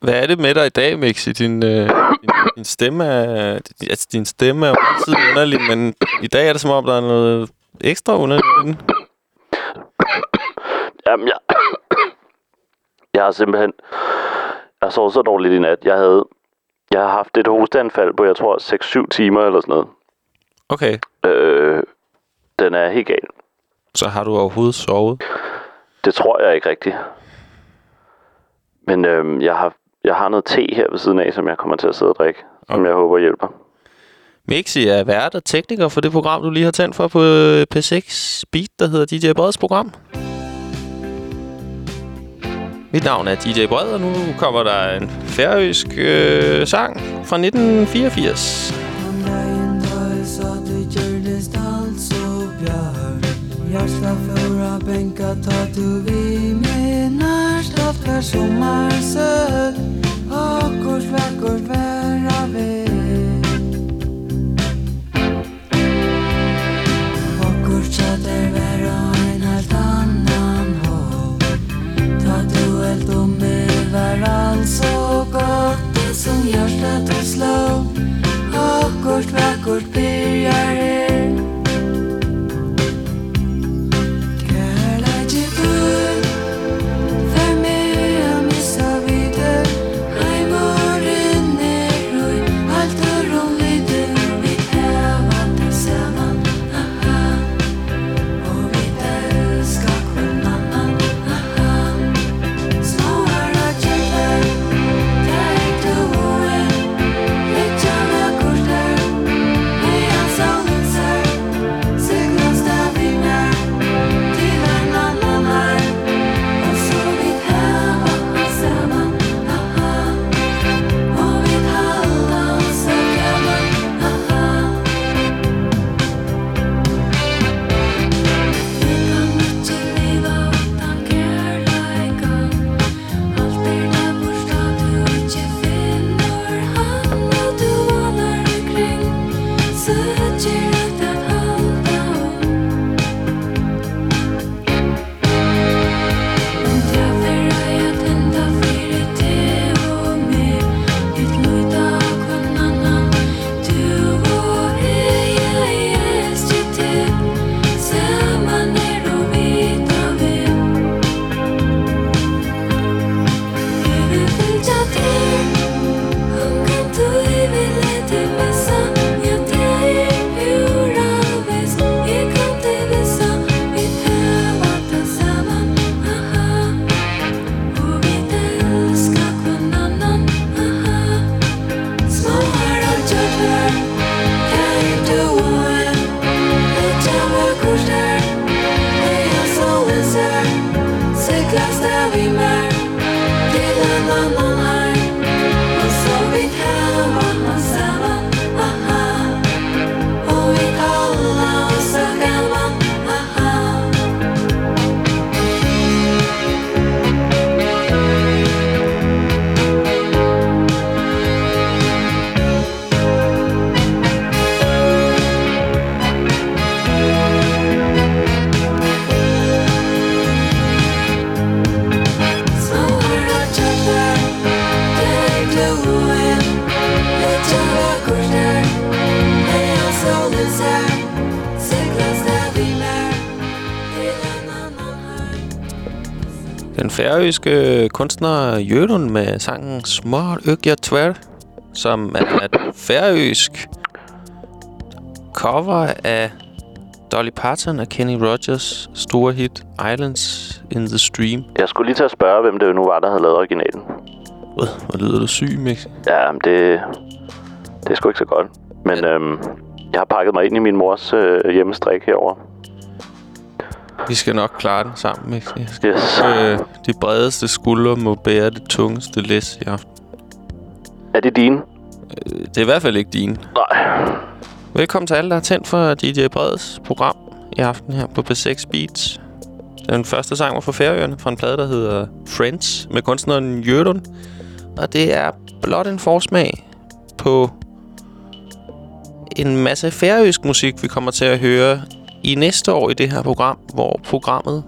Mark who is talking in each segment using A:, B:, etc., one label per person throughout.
A: Hvad er det med dig i dag, Mixi? Din, øh, din, din stemme er... Altså, din stemme er altid underlig, men i dag er det som om, der er noget ekstra underligt.
B: Jamen, jeg... Jeg har simpelthen... Jeg sovet så dårligt i nat. Jeg havde... Jeg har haft et hosteanfald på, jeg tror, 6-7 timer eller sådan noget.
A: Okay,
B: Øh, den er helt gal.
A: så har du overhovedet sovet?
B: Det tror jeg ikke rigtigt. Men øhm, jeg, har, jeg har noget te her ved siden af, som jeg kommer til at sidde og drikke. Som jeg håber hjælper.
A: Mixi er vært og tekniker for det program, du lige har tændt for på øh, P6 Beat, der hedder DJ Breds program. Mit navn er DJ Bred, og nu kommer der en færøsk øh, sang fra 1984.
C: Om dagen da jeg sa du gjørdes alt så bjør Hjersta føra benka ta du vi med Ofta sommarsød Akkurs vekkurs vera ved Akkurs tjater vera en helt annan håll Ta du helt om med var allt så gott Det som görs det du slå Akkurs vekkurs byrjar er
A: færøske kunstner Jølund med sangen Smart Økja Tvær, som er et færøsk cover af Dolly Parton og Kenny Rogers store hit Islands in the Stream.
B: Jeg skulle lige til at spørge, hvem det nu var, der havde lavet originalen.
A: Øh, hvor lyder du syg, Mix?
B: Ja, men det, det er sgu ikke så godt. Men øhm, jeg har pakket mig ind i min mors øh, hjemmestrik herover.
A: Vi skal nok klare den sammen, Mix.
B: Yes.
A: Øh, de bredeste skuldre må bære det tungeste læs i aften.
B: Er det dine?
A: Øh, Det er i hvert fald ikke din.
B: Nej.
A: Velkommen til alle, der har tændt for DJ Breds program i aften her på P6 Beats. Den første sang var fra Færøerne, fra en plade, der hedder Friends, med kunstneren Jørlund. Og det er blot en forsmag på en masse færøsk musik, vi kommer til at høre i næste år i det her program, hvor programmet,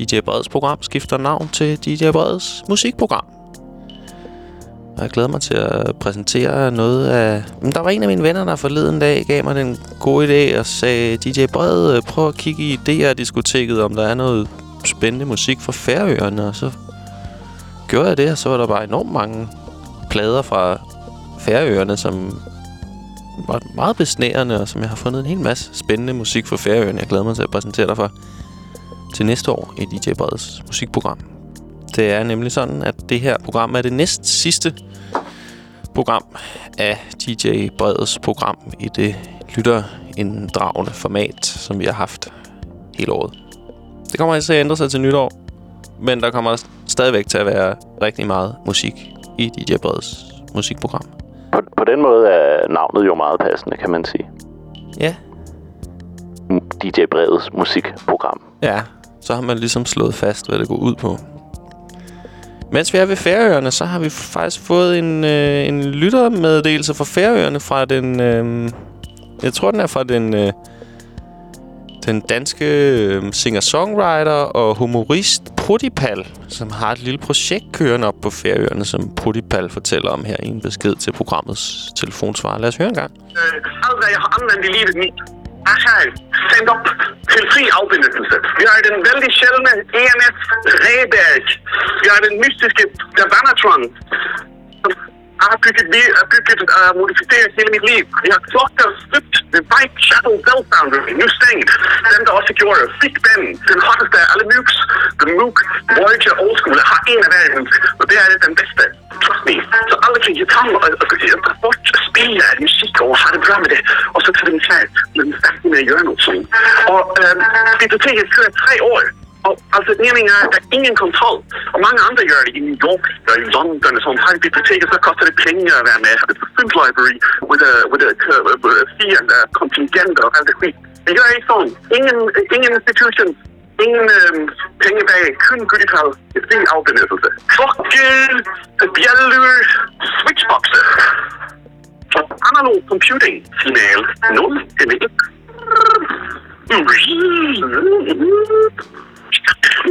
A: DJ Breds program, skifter navn til DJ Breds musikprogram. Og jeg glæder mig til at præsentere noget af... Men der var en af mine venner, der forleden dag gav mig den gode idé og sagde, DJ Bred, øh, prøv at kigge i DR-diskoteket, om der er noget spændende musik fra Færøerne. Og så gjorde jeg det, og så var der bare enormt mange plader fra Færøerne, som var meget besnærende, og som jeg har fundet en hel masse spændende musik for Færøerne. Jeg glæder mig til at præsentere dig for til næste år i DJ Breds musikprogram. Det er nemlig sådan, at det her program er det næst sidste program af DJ Breds program i det lytterinddragende format, som vi har haft hele året. Det kommer altså til at ændre sig til nytår, men der kommer stadigvæk til at være rigtig meget musik i DJ Breds musikprogram.
B: På, på den måde er navnet jo meget passende, kan man sige.
A: Ja.
B: DJ Breds musikprogram.
A: Ja, så har man ligesom slået fast, hvad det går ud på. Mens vi er ved Færøerne, så har vi faktisk fået en, øh, en lyttermeddelelse fra Færøerne fra den... Øh, jeg tror, den er fra den... Øh, den danske øh, singer-songwriter og humorist Putipal, som har et lille projekt kørende op på Færøerne, som Putipal fortæller om her i en besked til programmets telefonsvar. Lad os høre en gang.
D: øh, alt hvad jeg har anvendt i livet mit, er her sendt op til fri afbenyttelse. Vi har den vældig sjældne EMF Reberg. Vi har den mystiske Davanatron. Jeg har bygget, vi- uh, bygget uh, modificeret hele mit liv. Vi har klokker støbt The White Shadow Bell Foundry, nu stængt. Den, der også gjorde Big Ben, den hotteste af alle mooks. The Mook Voyager Old School har en af hver mooks, og det er den bedste. Trust me. Så alle kan jeg komme og, og, og, bort spille af musik og have det bra med det. Og så tage dem klar, men starte med at gøre noget sådan. Og øh, biblioteket kører tre år. Og altså, meningen er, at der er ingen kontrol. Og mange andre gør det i New York, og i London og sådan. Har et bibliotek, så koster det penge at være med. It's a print library with a, with a, uh, with a fee and a contingent og alt det skit. Det gør ikke sådan. Ingen, ingen institution, ingen øhm, penge bag, kun gudipal. Det er afbenyttelse. Klokke, bjælder, switchboxer. Og analog computing signal 0 til 1. Jeg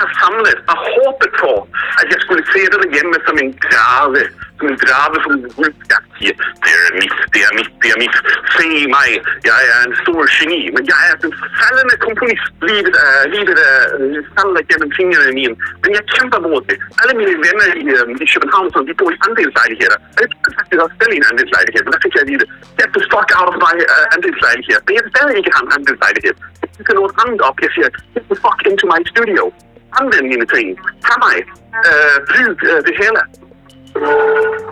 D: har samlet og håbet på, at jeg skulle se det hjemme som en grave. Som en grave som en guldskatt siger. Det er mit, det er mit, det er mit. Se mig, jeg er en stor geni, men jeg er den faldende komponist. Livet er, livet er øh, falder gennem fingrene mine. Men jeg kæmper mod det. Alle mine venner i, øh, i København, som de bor i andelslejligheder. Jeg kan faktisk også stille i en andelslejlighed, men der fik jeg at vide, get the fuck out of my uh, andelslejlighed. Men jeg vil stadig ikke have en andelslejlighed. Jeg skal noget andet op. Jeg siger, get the fuck into my studio. Anvend mine ting. Tag mig. Øh, brug øh, det hele.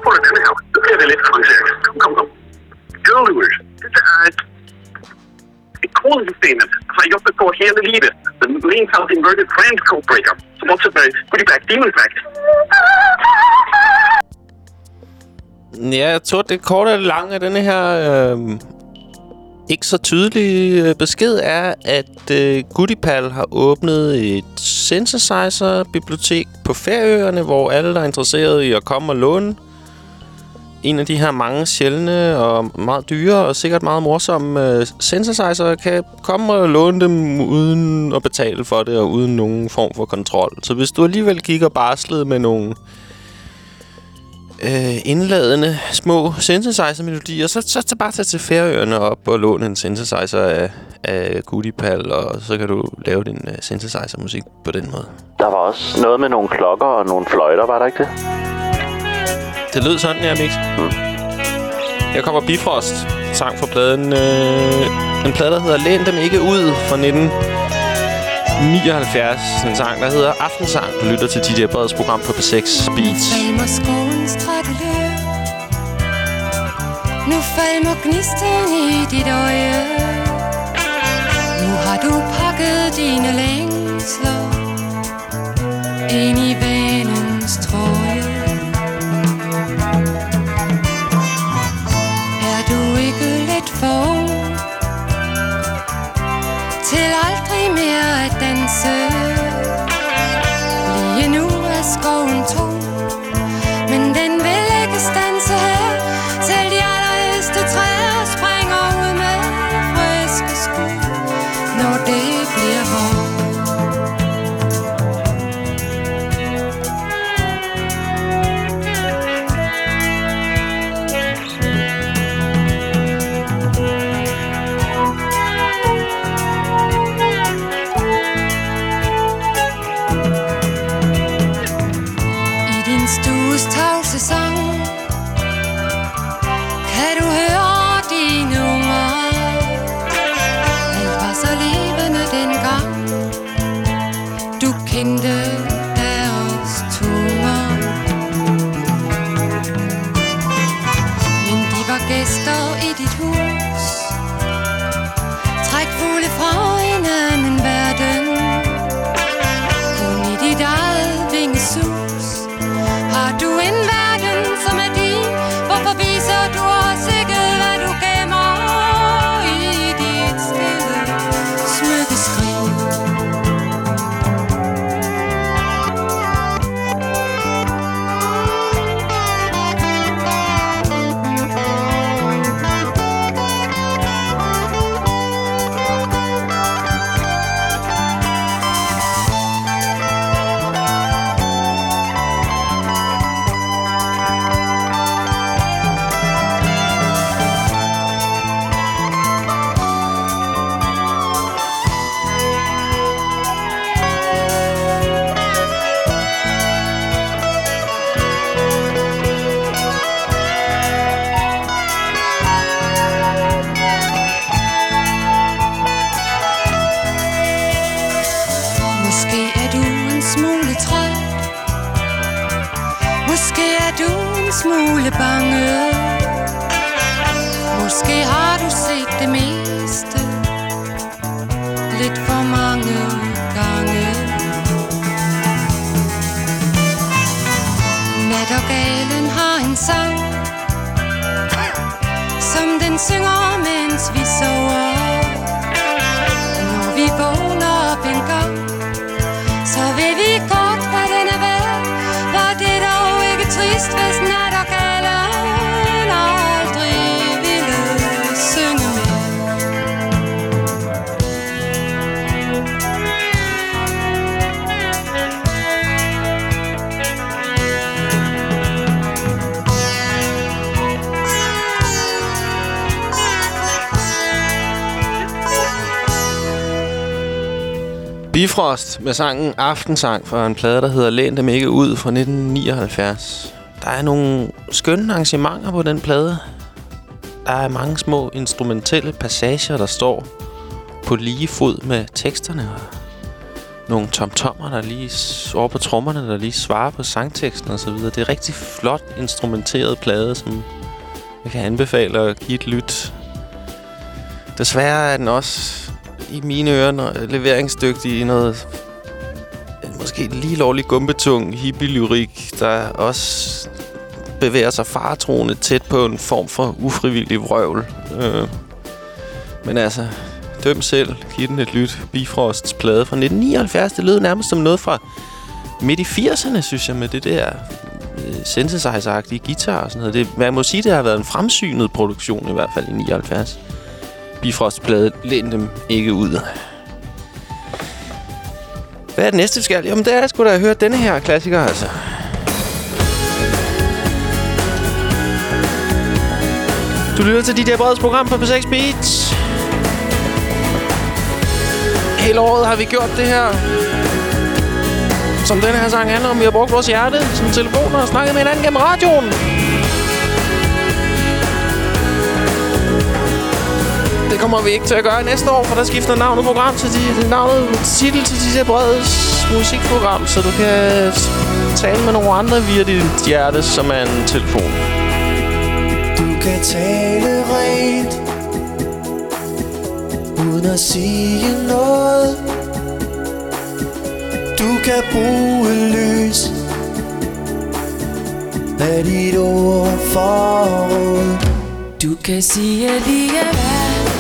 D: Prøv at denne her. Det bliver det lidt avanceret. Kom, kom, kom. Guldur. Det er et et kodesystemet har jobbet på hele livet. Den Lean Health Inverted Grand Code Breaker, som også med Goodie Back Demon Back.
A: Ja, jeg tror, det korte og det lange af denne her øh, ikke så tydelig øh, besked er, at øh, Goodipal har åbnet et synthesizer-bibliotek på Færøerne, hvor alle, der er interesseret i at komme og låne en af de her mange sjældne og meget dyre og sikkert meget morsomme øh, synthesizer, kan komme og låne dem uden at betale for det og uden nogen form for kontrol. Så hvis du alligevel kigger barslet med nogle øh, indladende små synthesizer-melodier, så, så, så bare tage til Færøerne op og låne en synthesizer af, af Goodiepal, og så kan du lave din uh, synthesizer-musik på den måde.
B: Der var også noget med nogle klokker og nogle fløjter, var der ikke det?
A: Det lød sådan, ja, Mix. Mm. Her kommer Bifrost, sang fra pladen, øh, en plade, der hedder Læn dem ikke ud fra 1979. En sang, der hedder Aftensang. Du lytter til DJ Breds program på P6 Beats.
C: falmer skovens strakkelør Nu falmer gnisten i dit øje Nu har du pakket dine længsler Ind i vanens trøje Er du ikke lidt for ung Til aldrig mere at danse Lige nu er skoven
A: Bifrost med sangen Aftensang fra en plade, der hedder Læn dem ikke ud fra 1979. Der er nogle skønne arrangementer på den plade. Der er mange små instrumentelle passager, der står på lige fod med teksterne. Og nogle tomtommer, der lige over på trommerne, der lige svarer på sangteksten og så videre. Det er rigtig flot instrumenteret plade, som jeg kan anbefale at give et lyt. Desværre er den også i mine ører når- leveringsdygtig i noget måske lige lovlig gumbetung hippie-lyrik, der også bevæger sig faretroende tæt på en form for ufrivillig vrøvl. Øh. Men altså, døm selv. Giv den et lyt. Bifrosts plade fra 1979. Det lød nærmest som noget fra midt i 80'erne, synes jeg, med det der øh, synthesizer-agtige guitar og sådan noget. Det, man må sige, det har været en fremsynet produktion, i hvert fald i 79. Bifrostplade, læn dem ikke ud. Hvad er det næste, vi skal? Jamen, det er sgu da at høre denne her klassiker, altså. Du lytter til DJ Breds program på P6 Beats. Hele året har vi gjort det her. Som denne her sang handler om, vi har brugt vores hjerte som telefoner og snakket med hinanden gennem radioen. Det kommer vi ikke til at gøre næste år, for der skifter navnet program til de, navnet titel til DJ Breds musikprogram, så du kan tale med nogle andre via dit hjerte, som er en telefon.
E: Du kan tale rent Uden at sige noget. Du kan bruge lys Af dit ord forråd
C: Du kan sige lige hvad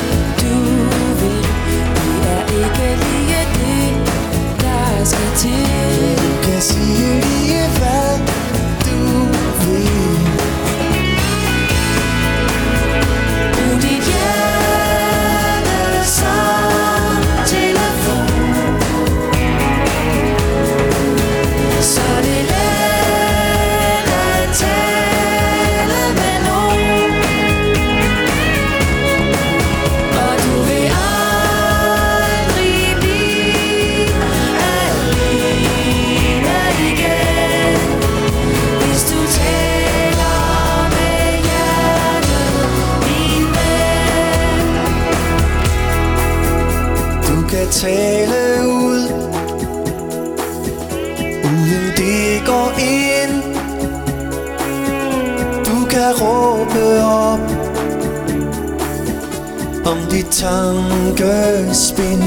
C: tale ud. Uden det går ind.
E: Du kan råbe op Om dit tankespind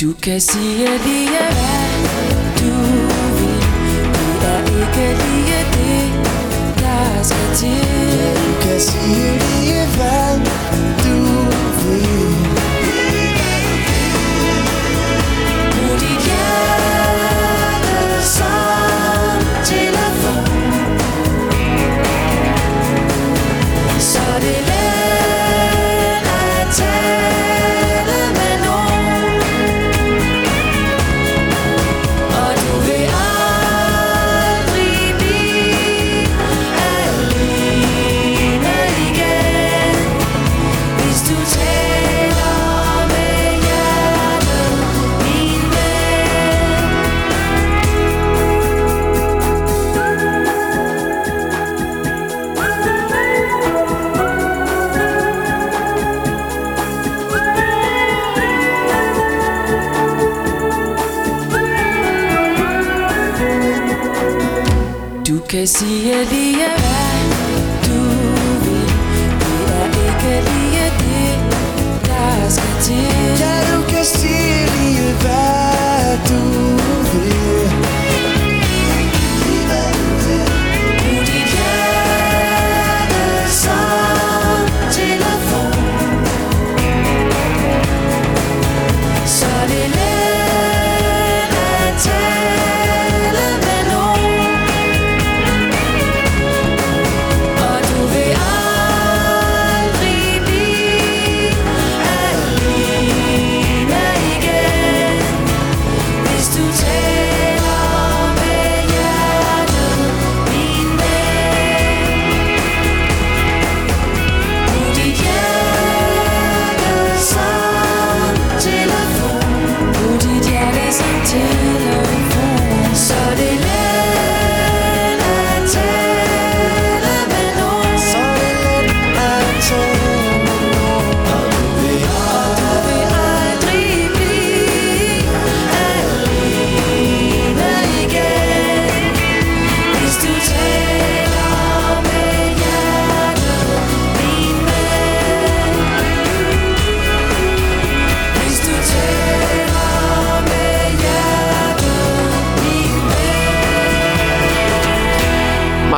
C: Du kan sige lige hvad du vil. Du er ikke lige det, der skal til.
E: Du kan sige lige hvad Du
C: kan sige lige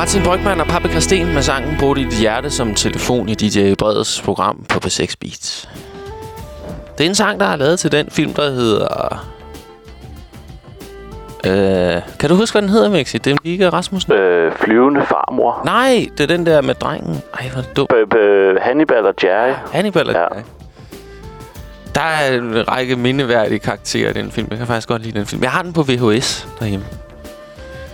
A: Martin Brygman og Pappe Christen med sangen Brug dit hjerte som telefon i DJ Breds program på P6 Beats. Det er en sang, der er lavet til den film, der hedder... Øh, kan du huske, hvad den hedder, Mixi? Det er Mikke Rasmussen.
B: Øh, flyvende farmor.
A: Nej, det er den der med drengen. Ej, hvor dumt.
B: B- b- Hannibal og Jerry.
A: Hannibal er
B: Ja.
A: ja. Der er en række mindeværdige karakterer i den film. Jeg kan faktisk godt lide den film. Jeg har den på VHS derhjemme.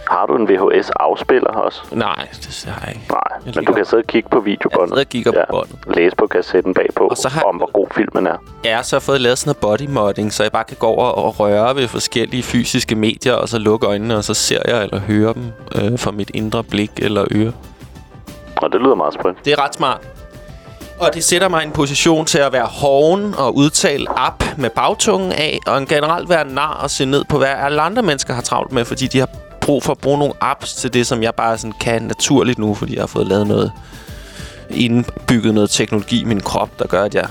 B: Har du en VHS-afspiller også?
A: Nej, det har jeg ikke.
B: Nej,
A: Jeg
B: men du kan sidde og kigge på videobåndet.
A: Jeg sidder og kigger på båndet.
B: Læse på kassetten bagpå,
A: Og så har-
B: om hvor god filmen er.
A: Jeg har så fået lavet sådan noget body modding, så jeg bare kan gå over og røre ved forskellige fysiske medier, og så lukke øjnene, og så ser jeg eller hører dem øh, fra mit indre blik eller øre.
B: Og det lyder meget spændt.
A: Det er ret smart. Og det sætter mig i en position til at være hoven og udtale op med bagtungen af, og en generelt være nar og se ned på, hvad alle andre mennesker har travlt med, fordi de har brug for at bruge nogle apps til det, som jeg bare sådan kan naturligt nu, fordi jeg har fået lavet noget indbygget noget teknologi i min krop, der gør, at jeg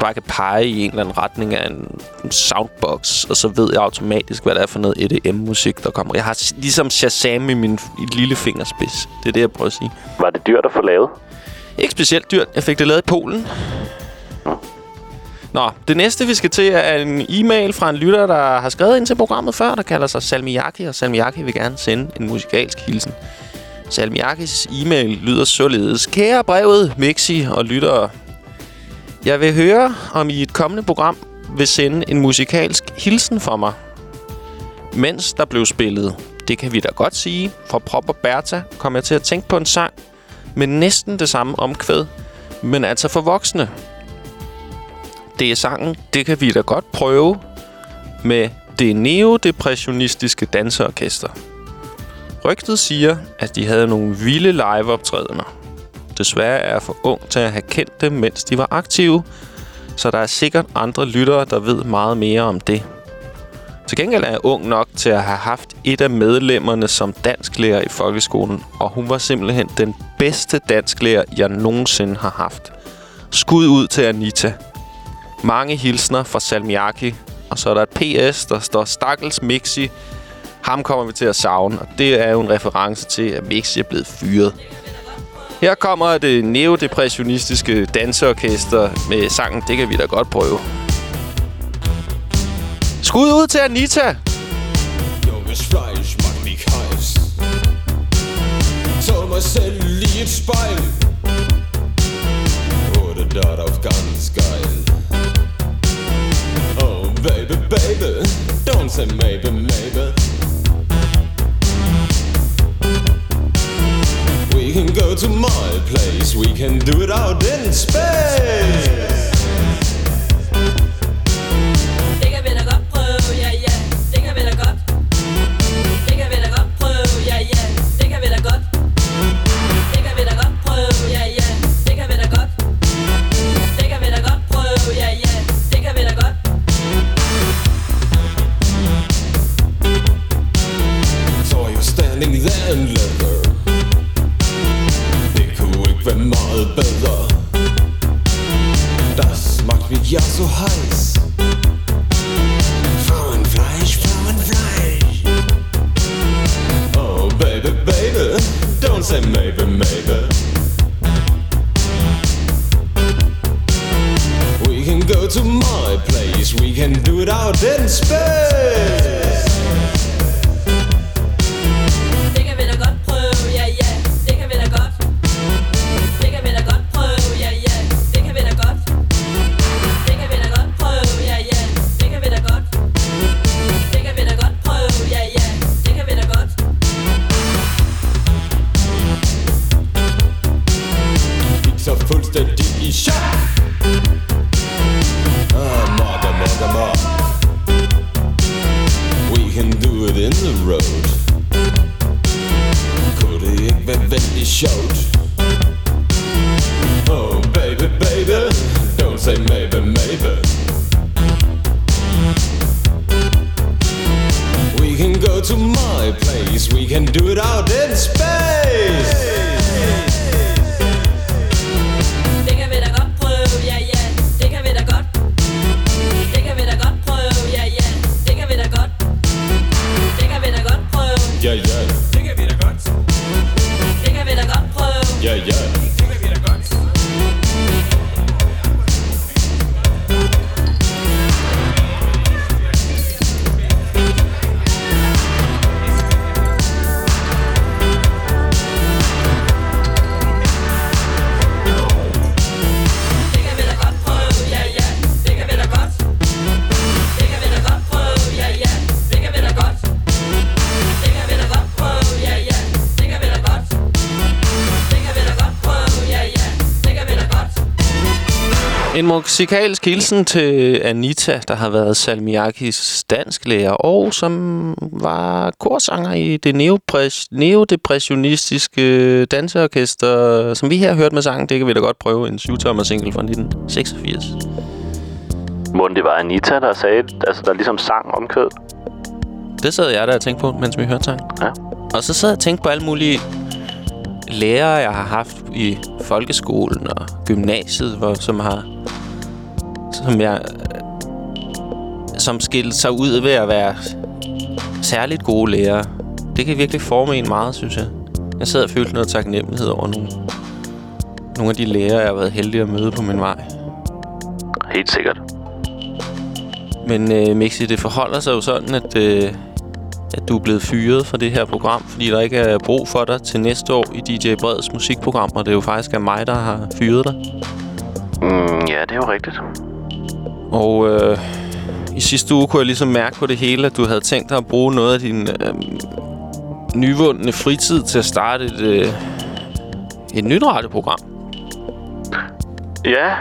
A: bare kan pege i en eller anden retning af en soundbox, og så ved jeg automatisk, hvad det er for noget EDM-musik, der kommer. Jeg har ligesom Shazam i min lille fingerspids. Det er det, jeg prøver at sige.
B: Var det dyrt at få lavet?
A: Ikke specielt dyrt. Jeg fik det lavet i Polen. Nå, det næste, vi skal til, er en e-mail fra en lytter, der har skrevet ind til programmet før, der kalder sig Salmiaki, og Salmiaki vil gerne sende en musikalsk hilsen. Salmiakis e-mail lyder således. Kære brevet, Mixi og lyttere. Jeg vil høre, om I et kommende program vil sende en musikalsk hilsen for mig. Mens der blev spillet, det kan vi da godt sige, fra Prop og Bertha, kom jeg til at tænke på en sang, med næsten det samme omkvæd, men altså for voksne. Det er sangen Det kan vi da godt prøve med det neodepressionistiske danseorkester. Rygtet siger, at de havde nogle vilde liveoptrædener. Desværre er jeg for ung til at have kendt dem, mens de var aktive, så der er sikkert andre lyttere, der ved meget mere om det. Til gengæld er jeg ung nok til at have haft et af medlemmerne som dansklærer i folkeskolen, og hun var simpelthen den bedste dansklærer, jeg nogensinde har haft. Skud ud til Anita. Mange hilsner fra Salmiaki, og så er der et PS, der står Stakkels Mixi. Ham kommer vi til at savne, og det er jo en reference til, at Mixi er blevet fyret. Her kommer det neodepressionistiske danseorkester med sangen Det kan vi da godt prøve. Skud ud til Anita!
F: Junges Fleisch macht mich heiß. Så mig selv i et spejl. Wurde darauf ganz geil. Baby, don't say maybe, maybe. We can go to my place, we can do it out in space. Være meget bedre Das macht mich ja so heiß. Frauenfleisch, Frauenfleisch. Oh baby, baby Don't say maybe, maybe. We can go to my place We can do it out in space
A: musikalsk hilsen til Anita, der har været Salmiakis dansklærer, og som var korsanger i det neodepressionistiske danseorkester, som vi her hørte med sangen. Det kan vi da godt prøve, en syvtommer single fra 1986.
B: Måden det var Anita, der sagde, altså der ligesom sang omkvædet.
A: Det sad jeg der og tænkte på, mens vi hørte sangen.
B: Ja.
A: Og så sad jeg og tænkte på alle mulige lærere, jeg har haft i folkeskolen og gymnasiet, hvor, som har... Som jeg... Som skilte sig ud ved at være særligt gode lærere. Det kan virkelig forme en meget, synes jeg. Jeg sad og følte noget taknemmelighed over nogle, nogle af de lærere, jeg har været heldig at møde på min vej.
B: Helt sikkert.
A: Men øh, Mixi, det forholder sig jo sådan, at, øh, at du er blevet fyret fra det her program, fordi der ikke er brug for dig til næste år i DJ Breds musikprogram, og det er jo faktisk af mig, der har fyret dig.
B: Mm, ja, det er jo rigtigt.
A: Og øh, i sidste uge kunne jeg ligesom mærke på det hele, at du havde tænkt dig at bruge noget af din øh, nyvundne fritid til at starte et, øh, et nyt radioprogram.
B: Ja,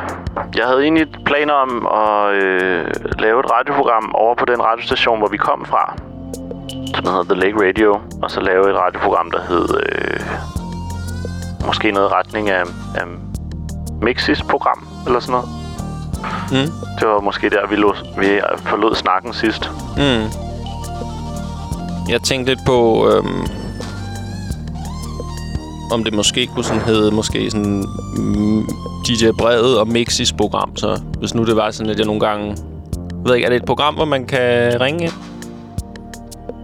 B: jeg havde egentlig planer om at øh, lave et radioprogram over på den radiostation, hvor vi kom fra. Som hedder The Lake Radio. Og så lave et radioprogram, der hed... Øh, måske noget i retning af, af Mixis program, eller sådan noget.
A: Mm.
B: Det var måske der, vi, lå, vi forlod snakken sidst.
A: Mm. Jeg tænkte lidt på, øhm, om det måske kunne sådan hedde, måske sådan mm, DJ Brevet og Mixis program. Så hvis nu det var sådan, at jeg nogle gange... Jeg ved ikke, er det et program, hvor man kan ringe ind?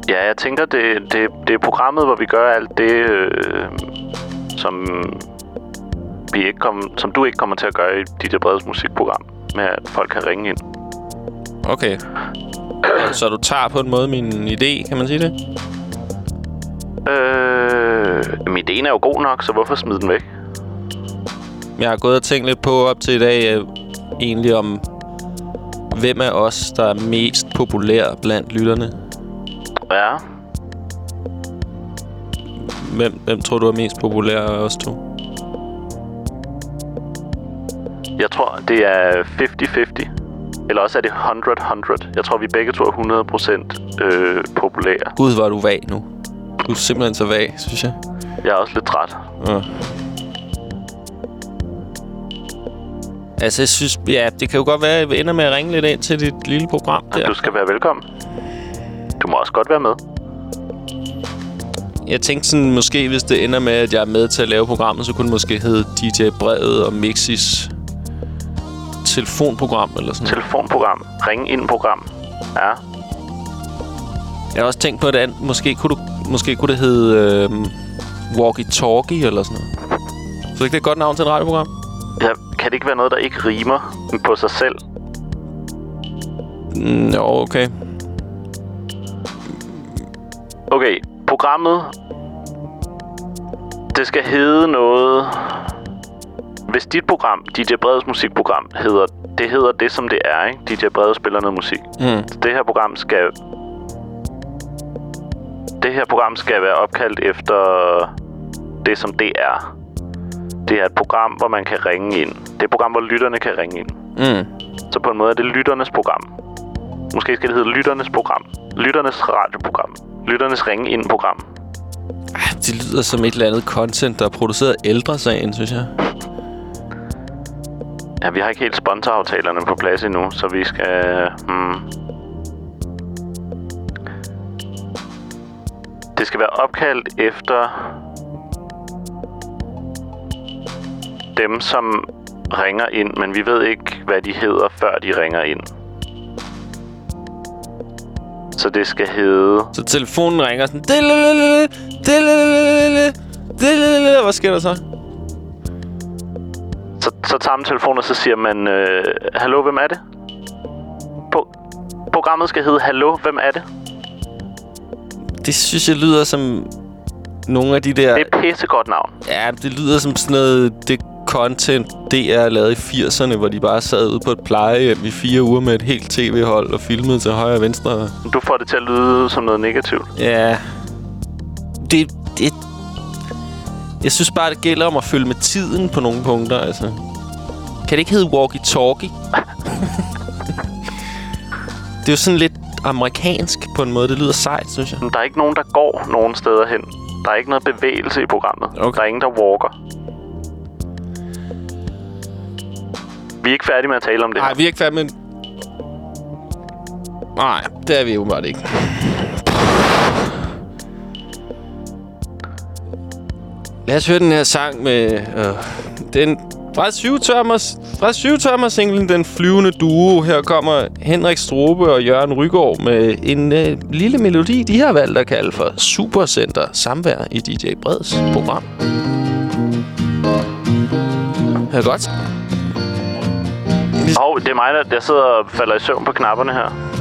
B: Ja, jeg tænker, det, det, det er programmet, hvor vi gør alt det, øh, som, vi ikke kom, som du ikke kommer til at gøre i dit Breds musikprogram, med at folk kan ringe ind.
A: Okay. Så du tager på en måde min idé, kan man sige det?
B: Øh, men ideen er jo god nok, så hvorfor smide den væk?
A: Jeg har gået og tænkt lidt på op til i dag, øh, egentlig om, hvem af os, der er mest populær blandt lytterne.
B: Ja,
A: Hvem, hvem tror du er mest populær af os to?
B: Jeg tror, det er 50-50. Eller også er det 100-100. Jeg tror, vi begge to er 100% øh, populære.
A: Gud, hvor er du vag nu. Du er simpelthen så vag, synes jeg.
B: Jeg er også lidt træt.
A: Ja. Altså, jeg synes... Ja, det kan jo godt være, at vi ender med at ringe lidt ind til dit lille program der.
B: Du skal være velkommen. Du må også godt være med.
A: Jeg tænkte sådan, måske hvis det ender med, at jeg er med til at lave programmet, så kunne det måske hedde DJ Brevet og Mixis telefonprogram eller sådan noget.
B: Telefonprogram. Ring ind program. Ja.
A: Jeg har også tænkt på det andet. Måske kunne, du, måske kunne det hedde øh, Walkie Talkie eller sådan noget. Så ikke det er et godt navn til et radioprogram?
B: ja. Kan det ikke være noget, der ikke rimer på sig selv?
A: Mm, jo, okay.
B: Okay, programmet... Det skal hedde noget... Hvis dit program, DJ Breds musikprogram, hedder... Det hedder det, som det er, ikke? DJ Brede spiller noget musik.
A: Mm.
B: Det her program skal... Det her program skal være opkaldt efter det, som det er. Det er et program, hvor man kan ringe ind. Det er et program, hvor lytterne kan ringe ind.
A: Mm.
B: Så på en måde er det lytternes program. Måske skal det hedde lytternes program. Lytternes radioprogram. Lytternes ringe ind program.
A: Det lyder som et eller andet content, der er produceret af ældresagen, synes jeg.
B: Ja, vi har ikke helt sponsoraftalerne på plads endnu, så vi skal... Hmm. Det skal være opkaldt efter dem, som ringer ind, men vi ved ikke, hvad de hedder, før de ringer ind. Så det skal hedde...
A: Så telefonen ringer sådan... Hvad sker der så?
B: Så, så tager man telefonen, og så siger man, øh, hallo, hvem er det? På, programmet skal hedde, hallo, hvem er det?
A: Det synes jeg lyder som nogle af de der...
B: Det er et pissegodt navn.
A: Ja, det lyder som sådan noget... Det content, DR lavede i 80'erne, hvor de bare sad ude på et plejehjem i fire uger med et helt tv-hold og filmede til højre og venstre.
B: Du får det til at lyde som noget negativt.
A: Ja. Det, det... Jeg synes bare, det gælder om at følge med tiden på nogle punkter, altså. Kan det ikke hedde walkie-talkie? det er jo sådan lidt amerikansk på en måde. Det lyder sejt, synes jeg.
B: Men der er ikke nogen, der går nogen steder hen. Der er ikke noget bevægelse i programmet.
A: Okay.
B: Der er ingen, der walker. Vi er ikke færdige med at tale om det
A: Nej, vi er ikke færdige med... Nej, det er vi jo bare ikke. Lad os høre den her sang med... Øh, den fra 7 tørmer, fra 7 tørmer singlen Den Flyvende Duo. Her kommer Henrik Strobe og Jørgen Rygaard med en øh, lille melodi, de har valgt at kalde for Supercenter Samvær i DJ Breds program. Hør godt.
B: Hov, det er mig, der, der sidder og falder i søvn på knapperne her.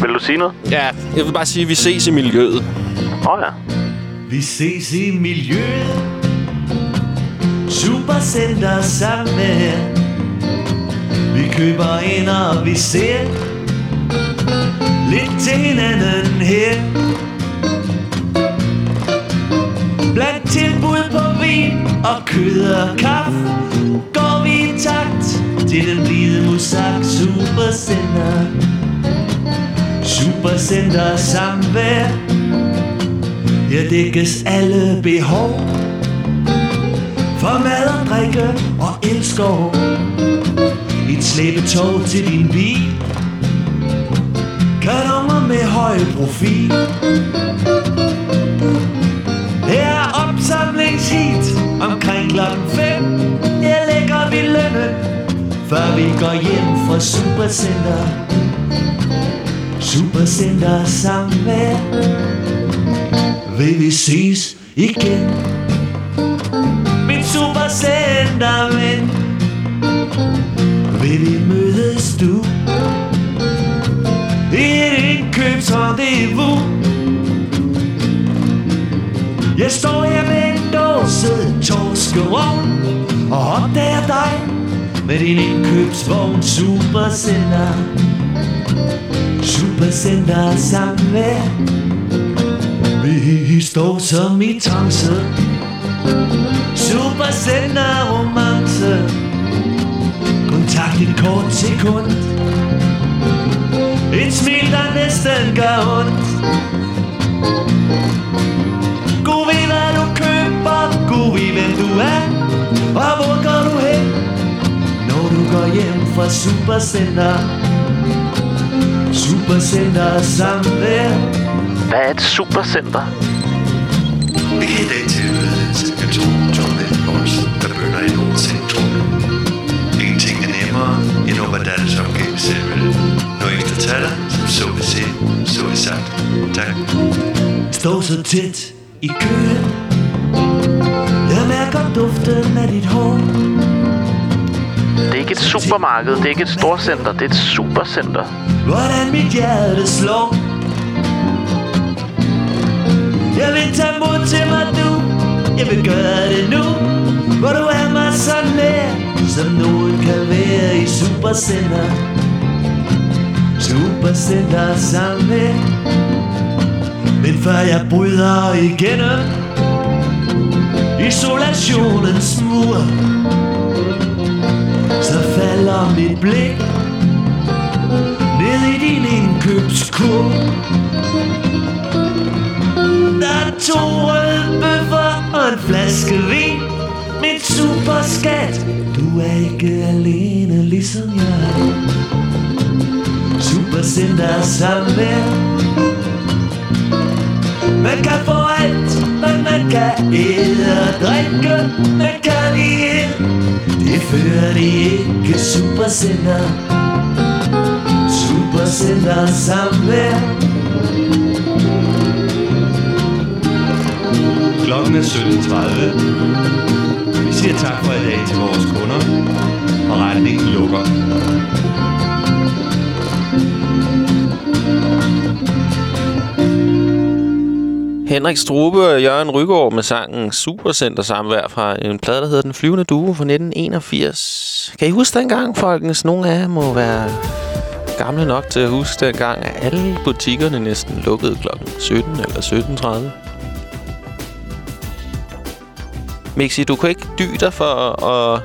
B: Vil du sige noget?
A: Ja, jeg vil bare sige, at vi ses i miljøet.
B: Åh oh, ja.
G: Vi ses i miljøet Supercenter sammen Vi køber ind og vi ser Lidt til hinanden her. Blandt tilbud på vin og kød og kaffe Går vi i takt til den blide musak Supercenter Supercenter samvær. Jeg dækkes alle behov for mad og drikke og elskov. Et slæbetog til din bil, kanoner med høj profil. Her er opsamlingshit omkring klokken 5. Jeg lægger vi lønnen, før vi går hjem fra Supercenter. Supercenter sammen med vil vi ses igen. Supercenter ven. Vil vi mødes du? I et indkøbsrendezvous Jeg står her med en dåse torskerovn Og opdager dig Med din indkøbsvogn Supercenter. Supercenter sammen med Vi står som i trance. Supercenter romance. Kontakt et kort sekund. Et smil der næsten gør ondt. God ved hvad du køber. God ved hvem du er. Og hvor går du hen? Når du går hjem fra Supercenter Supercenter samvær
B: Hvad er et supercenter?
H: Vi kan i at være deres opgave selv. Når efter taler, som så vi se, så vi sagt. Tak.
G: Står så tæt i køen Jeg mærker duften af dit hår
B: Det er ikke et supermarked, det er ikke et storcenter, det er et supercenter.
G: Hvordan mit hjerte slår Jeg vil tage mod til mig du Jeg vil gøre det nu Hvor du er mig så nær som nogen kan være i Supercenter. Supercenter samvær Men før jeg bryder igennem Isolationens mur Så falder mit blik Ned i din indkøbskur. Der er to røde bøffer og en flaske vin Min superskat. Du er ikke alene ligesom jeg. Supercenter er sammen. Med Man kan få alt, men man kan æde og drikke. Man kan ikke, det fører de ikke Supercenter. Supercenter er sammen. Med Klokken er 17.30 siger tak for i dag til vores kunder Og regningen lukker
A: Henrik Strube og Jørgen Rygaard med sangen Supercenter samvær fra en plade, der hedder Den Flyvende Due fra 1981. Kan I huske dengang, folkens? Nogle af jer må være gamle nok til at huske dengang, at alle butikkerne næsten lukkede klokken 17 eller 17.30. Mixi, du kan ikke dy dig for at,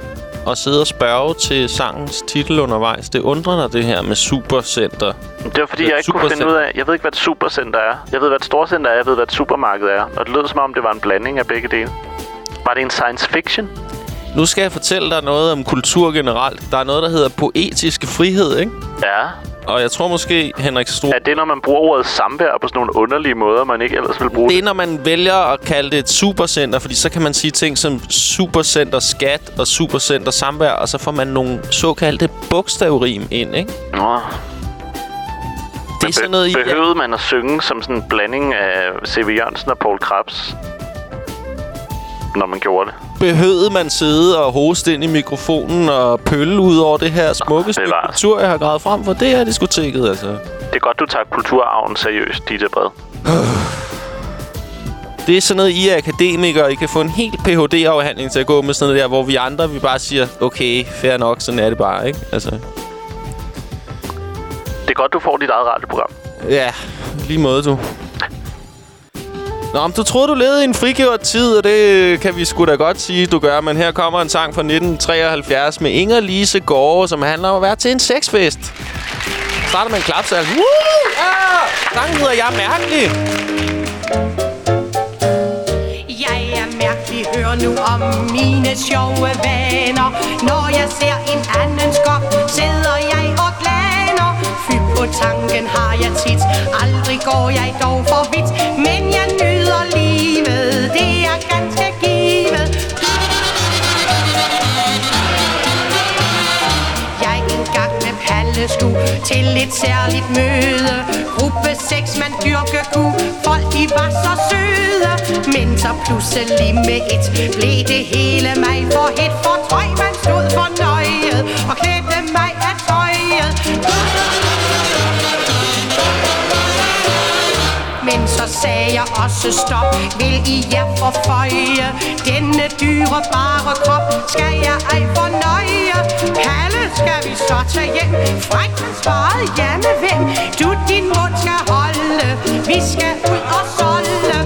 A: at sidde og spørge til sangens titel undervejs. Det undrer dig, det her med Supercenter.
B: Det var fordi,
A: Ja,
B: jeg ikke kunne finde ud af... Jeg ved ikke, hvad et supercenter er. Jeg ved, hvad et storcenter er. Jeg ved, hvad et supermarked er. Og det lød som om, det var en blanding af begge dele. Var det en science fiction?
A: Nu skal jeg fortælle dig noget om kultur generelt. Der er noget, der hedder poetisk frihed, ikke?
B: Ja.
A: Og jeg tror måske, Henrik Stro...
B: Er det, når man bruger ordet samvær på sådan nogle underlige måder, man ikke ellers vil bruge
A: Det er, når man vælger at kalde det et supercenter, fordi så kan man sige ting som supercenter skat og supercenter samvær, og så får man nogle såkaldte bogstavrim ind, ikke?
B: Nå.
A: Det er sådan noget.
B: Behøvede man at synge som sådan en blanding af C.V. Jørgensen og Paul Krabs? Når man gjorde det.
A: Behøvede man sidde og hoste ind i mikrofonen og pølle ud over det her smukke stykke
B: Bevares.
A: kultur, jeg har gravet frem for det her diskoteket, altså.
B: Det er godt, du tager kulturarven seriøst, DJ Bred.
A: Det er sådan noget, I er akademikere, I kan få en helt Ph.D.-afhandling til at gå med sådan noget der, hvor vi andre, vi bare siger, okay, fair nok, sådan er det bare, ikke? Altså,
B: Det er godt, du får dit eget radioprogram.
A: ja, lige måde, du. Nå, men du troede, du levede i en frigjort tid, og det kan vi sgu da godt sige, du gør. Men her kommer en sang fra 1973 med Inger Lise Gårde, som handler om at være til en sexfest. Starter med en klapsal. Woo! Ja! Sangen hedder Jeg er mærkelig.
I: Jeg er mærkelig, hør nu om mine sjove vaner Når jeg ser en anden skop, sidder jeg og glaner Fy på tanken har jeg tit, aldrig går jeg dog for vidt til et særligt møde. Gruppe 6, man dyrke Gud. Folk, de var så søde. Men så pludselig med et Blev det hele mig for et For tøj, man stod fornøjet Og klædte mig af tøjet. Men så sagde jeg også stop Vil I jer forføje? Denne dyre bare krop Skal jeg ej fornøje skal vi så tage hjem. Frækt svarede ja med hvem Du din mund skal holde. Vi skal ud og solde.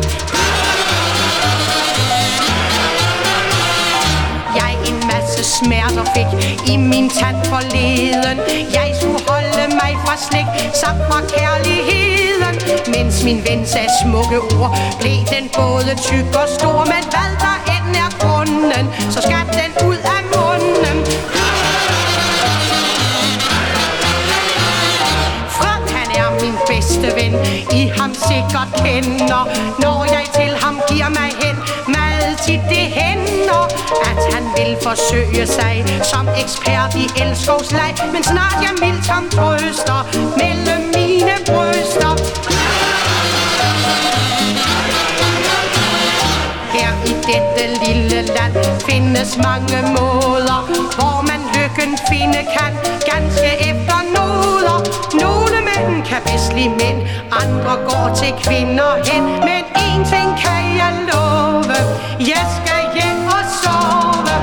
I: Jeg en masse smerter fik i min tand forleden. Jeg skulle holde mig fra slik samt fra kærligheden. Mens min ven sagde smukke ord Blev den både tyk og stor. Men hvad kender. Når jeg til ham giver mig hen Meget tit det hænder At han vil forsøge sig Som ekspert i elskovsleg Men snart jeg mildt ham trøster Mellem mine bryster. Her i dette lille land findes mange måder Hvor man lykken finde kan. Ganske bedst lide mænd Andre går til kvinder hen Men en ting kan jeg love Jeg skal hjem og sove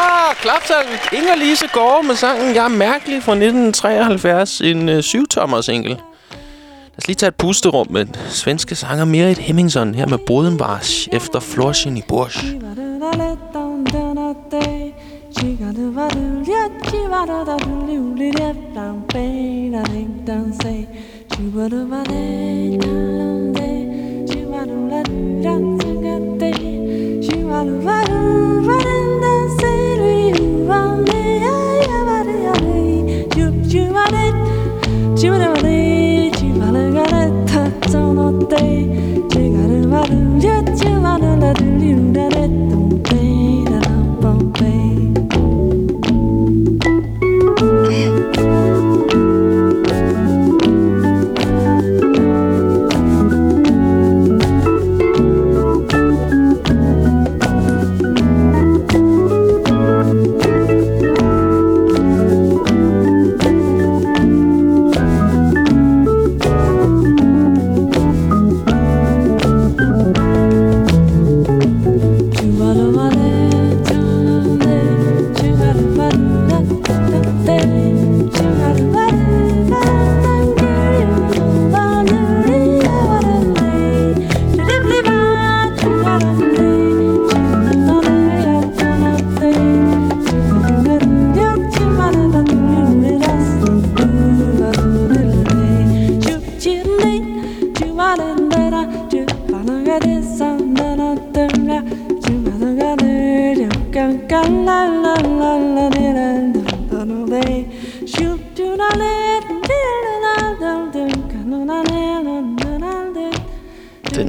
A: Ah, klapsalven. Inger Lise Gårde med sangen Jeg er mærkelig fra 1973. En øh, syvtommer single. Lad os lige tage et pusterum med den svenske sanger Merit Hemmingsson her med Bodenbarsch efter Florschen i te chiga de va de lia chi va da da de liu li lia plam pe la ding dan se chi va de va de dan de chi va de la dan se ga te chi va de va de va de dan se lui va ne ya ya va de ya de chi chi va de chi va de va de chi va de ga de ta zo no te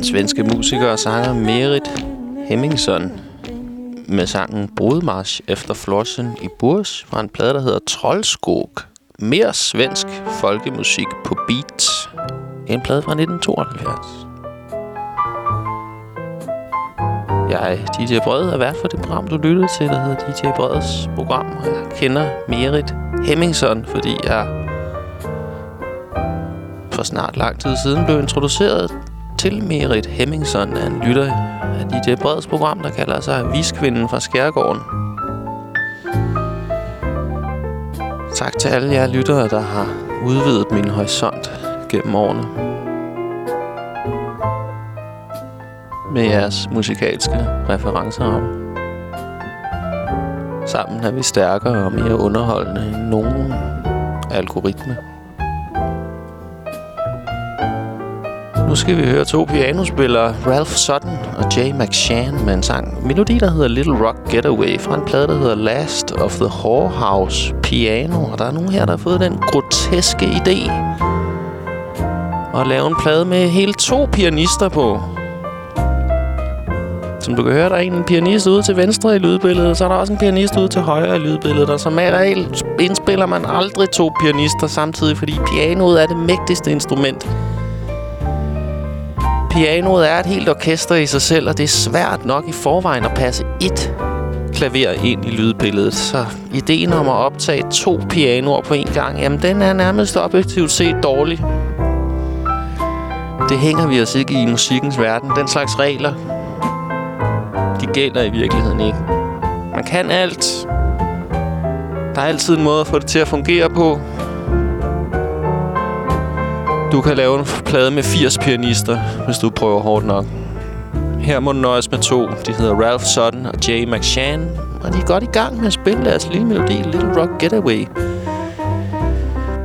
A: svenske musiker og sanger Merit Hemmingsson med sangen Brudmarsch efter Flossen i Burs fra en plade, der hedder Trollskog. Mere svensk folkemusik på beat. En plade fra 1972. Jeg, DJ Brød, er vært for det program, du lyttede til, der hedder DJ Brøds program. Og jeg kender Merit Hemmingsson, fordi jeg for snart lang tid siden blev introduceret til Merit Hemmingsson af en lytter af DJ Breds program, der kalder sig Viskvinden fra Skærgården. Tak til alle jer lyttere, der har udvidet min horisont gennem årene. Med jeres musikalske referenceramme. Sammen er vi stærkere og mere underholdende end nogen algoritme. Nu skal vi høre to pianospillere, Ralph Sutton og Jay McShann, med en sang melodi, der hedder Little Rock Getaway, fra en plade, der hedder Last of the Whorehouse Piano. Og der er nogen her, der har fået den groteske idé at lave en plade med hele to pianister på. Som du kan høre, der er en pianist ude til venstre i lydbilledet, så er der også en pianist ude til højre i lydbilledet. Og som regel indspiller man aldrig to pianister samtidig, fordi pianoet er det mægtigste instrument. Pianoet er et helt orkester i sig selv, og det er svært nok i forvejen at passe et klaver ind i lydbilledet. Så ideen om at optage to pianoer på en gang, jamen den er nærmest objektivt set dårlig. Det hænger vi os ikke i musikkens verden. Den slags regler, de gælder i virkeligheden ikke. Man kan alt. Der er altid en måde at få det til at fungere på. Du kan lave en plade med 80 pianister, hvis du prøver hårdt nok. Her må du nøjes med to. De hedder Ralph Sutton og Jay McShann. Og de er godt i gang med at spille deres lille melodi, Little Rock Getaway.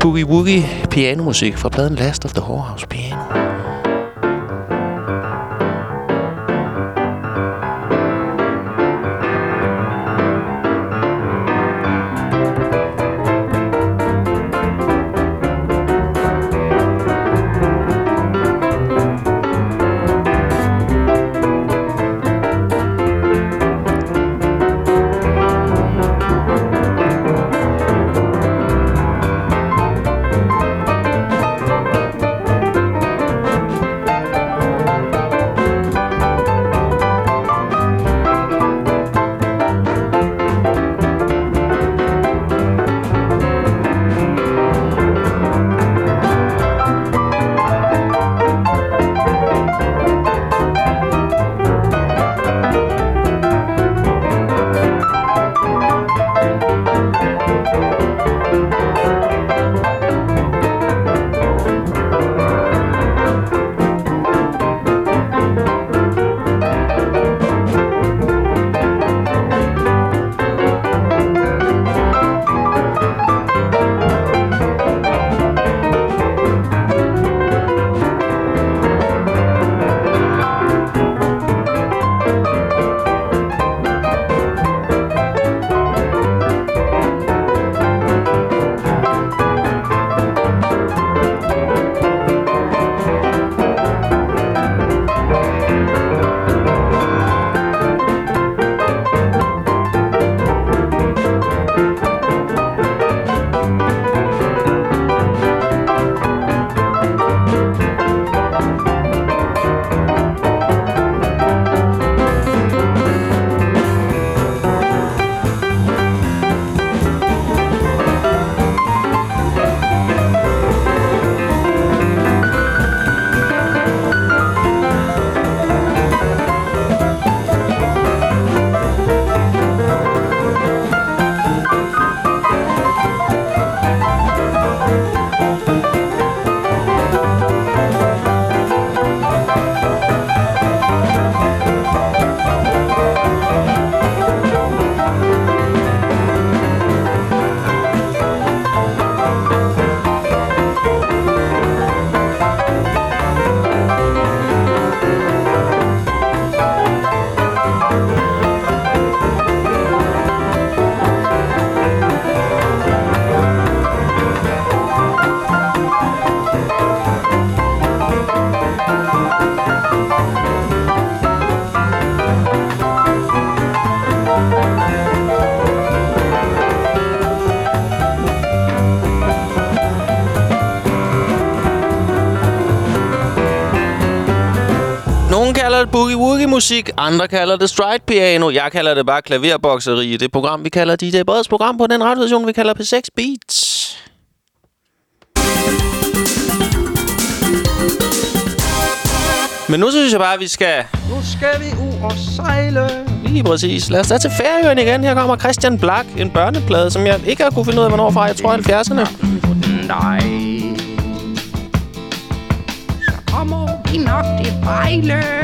A: Boogie Woogie pianomusik fra pladen Last of the Whorehouse Piano. Boogie-woogie-musik, andre kalder det stride-piano. Jeg kalder det bare klaverbokseri i det program, vi kalder DJ Breds program på den radiostation, vi kalder P6 Beats. Men nu synes jeg bare, at vi skal...
J: Nu skal vi ud og sejle.
A: Lige præcis. Lad os tage til Færøerne igen. Her kommer Christian Black, en børneplade, som jeg ikke har kunne finde ud af, hvornår fra. Jeg tror 70'erne.
J: Nej. Så kommer vi nok til Vejle.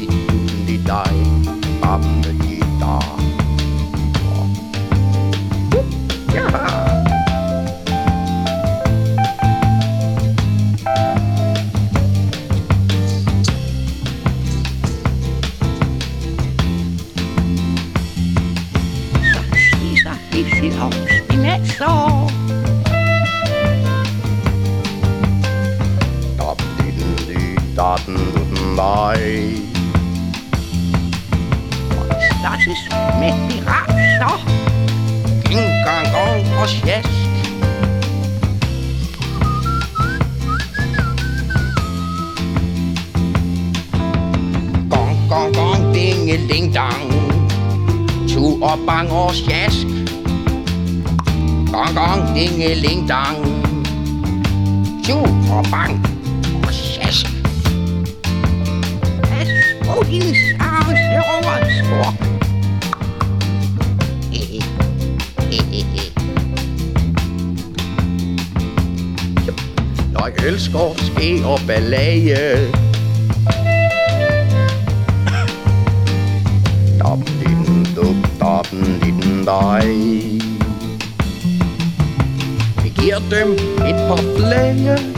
J: vej. Startes med pirater. Ging, gang, gang og sjask. Gong, gong, gong, dingeling, dang. Tu og bang og sjask. Gong, gong, dingeling, dang. Tu og bang på din chance over. Jeg elsker ske og ballage. Dop, din, dup, doppen, din, dig. Vi giver dem et par blade.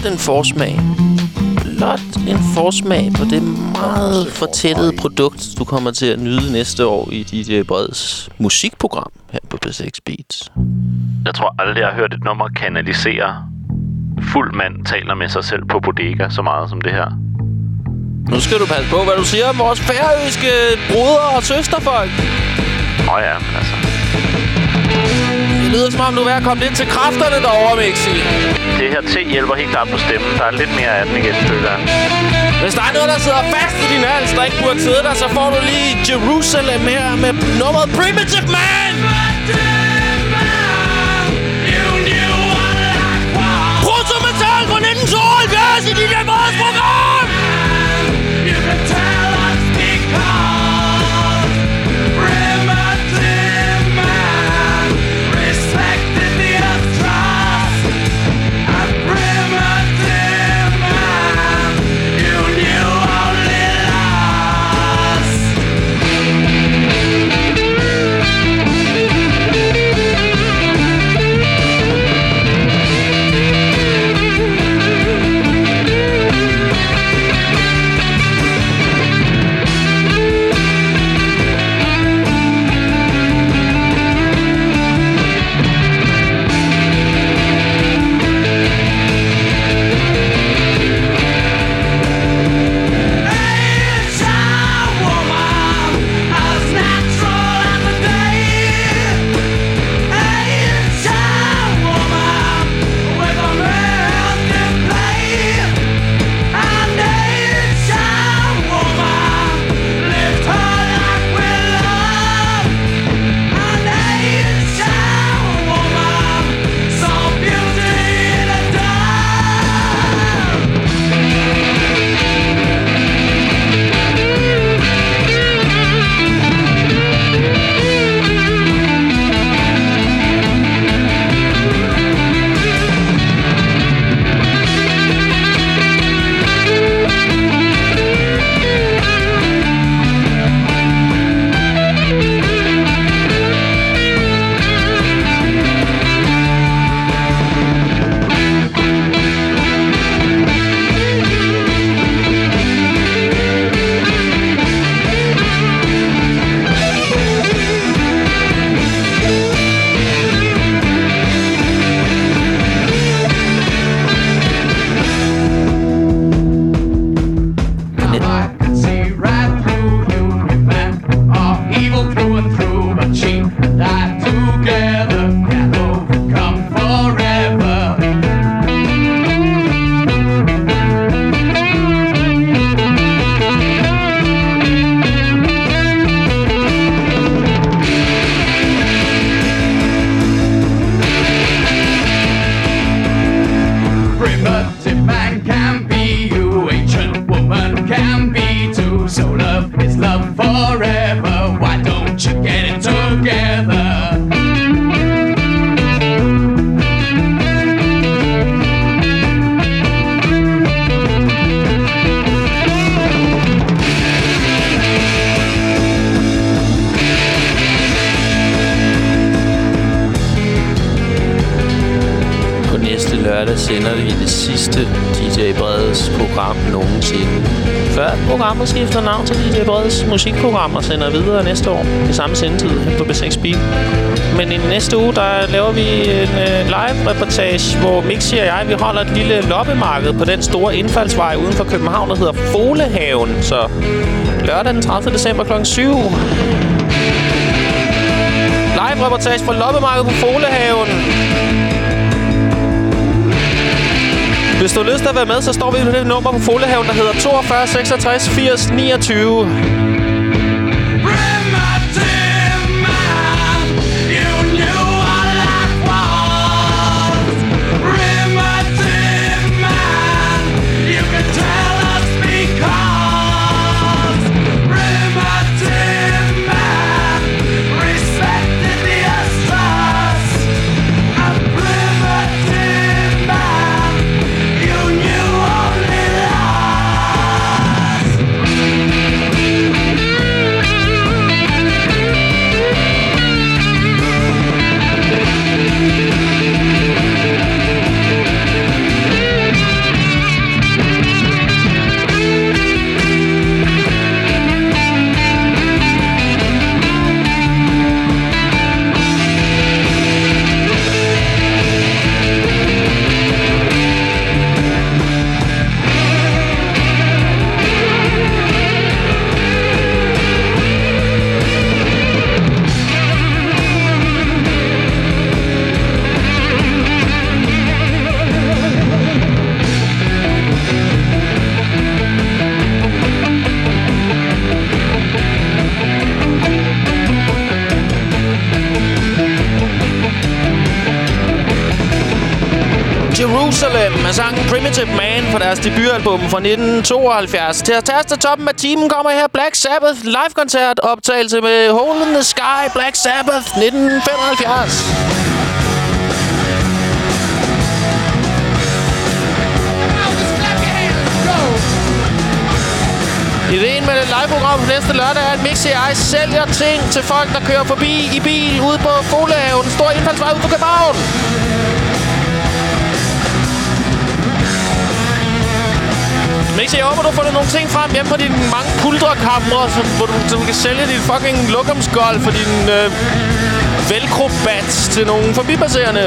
E: Blot en forsmag. Blot en forsmag på det meget fortættede produkt, du kommer til at nyde næste år i DJ Breds musikprogram her på B6 Beats.
B: Jeg tror aldrig, jeg har hørt et nummer kanalisere fuld mand taler med sig selv på bodega så meget som det her.
E: Nu skal du passe på, hvad du siger om vores færøske brødre og søsterfolk.
B: Åh oh ja, men altså.
E: Det lyder som om, du er ved at komme lidt til kræfterne derovre, Mixi.
B: Det her te hjælper helt klart på stemmen. Der er lidt mere af den igen, føler jeg.
E: Hvis der er noget, der sidder fast i din hals, der ikke burde sidde der, så får du lige Jerusalem her med nummeret Primitive Man! Proto Metal fra 1972 i dit Breds
A: sender videre næste år i samme sendetid på B6 Beat. Men i næste uge, der laver vi en øh, live-reportage, hvor Mixi og jeg, vi holder et lille loppemarked på den store indfaldsvej uden for København, der hedder Folehaven. Så lørdag den 30. december kl. 7. Live-reportage fra loppemarkedet på Folehaven. Hvis du har lyst til at være med, så står vi på det nummer på Folehaven, der hedder 42 66 80 29. med sangen Primitive Man fra deres debutalbum fra 1972. Til at taste toppen af timen kommer her Black Sabbath live-koncert optagelse med Hole in the Sky Black Sabbath 1975. Ideen med det live-program næste lørdag er, at Mixi Ice sælger ting til folk, der kører forbi i bil ude på Folehaven. Stor indfaldsvej ude på København. Mixi, jeg håber, du har fundet nogle ting frem hjemme på dine mange puldrakamre, så, hvor du, så du kan sælge din fucking lokumsgolf for din øh, velcro til nogle forbipasserende.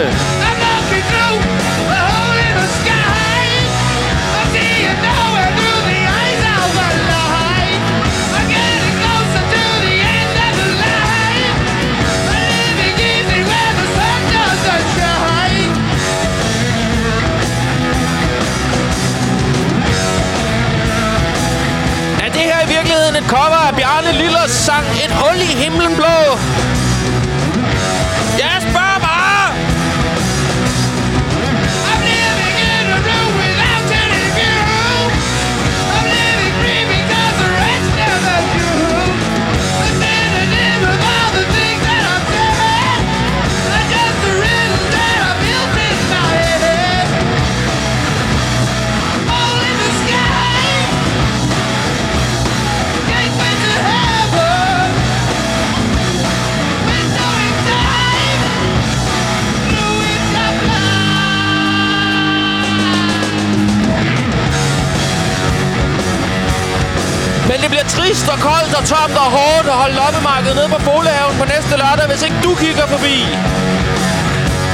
A: Virkeligheden et cover af Bjarne Lillers sang Et hul i himlen blå? Men det bliver trist og koldt og tomt og hårdt at holde loppemarkedet nede på Bolehaven på næste lørdag, hvis ikke du kigger forbi.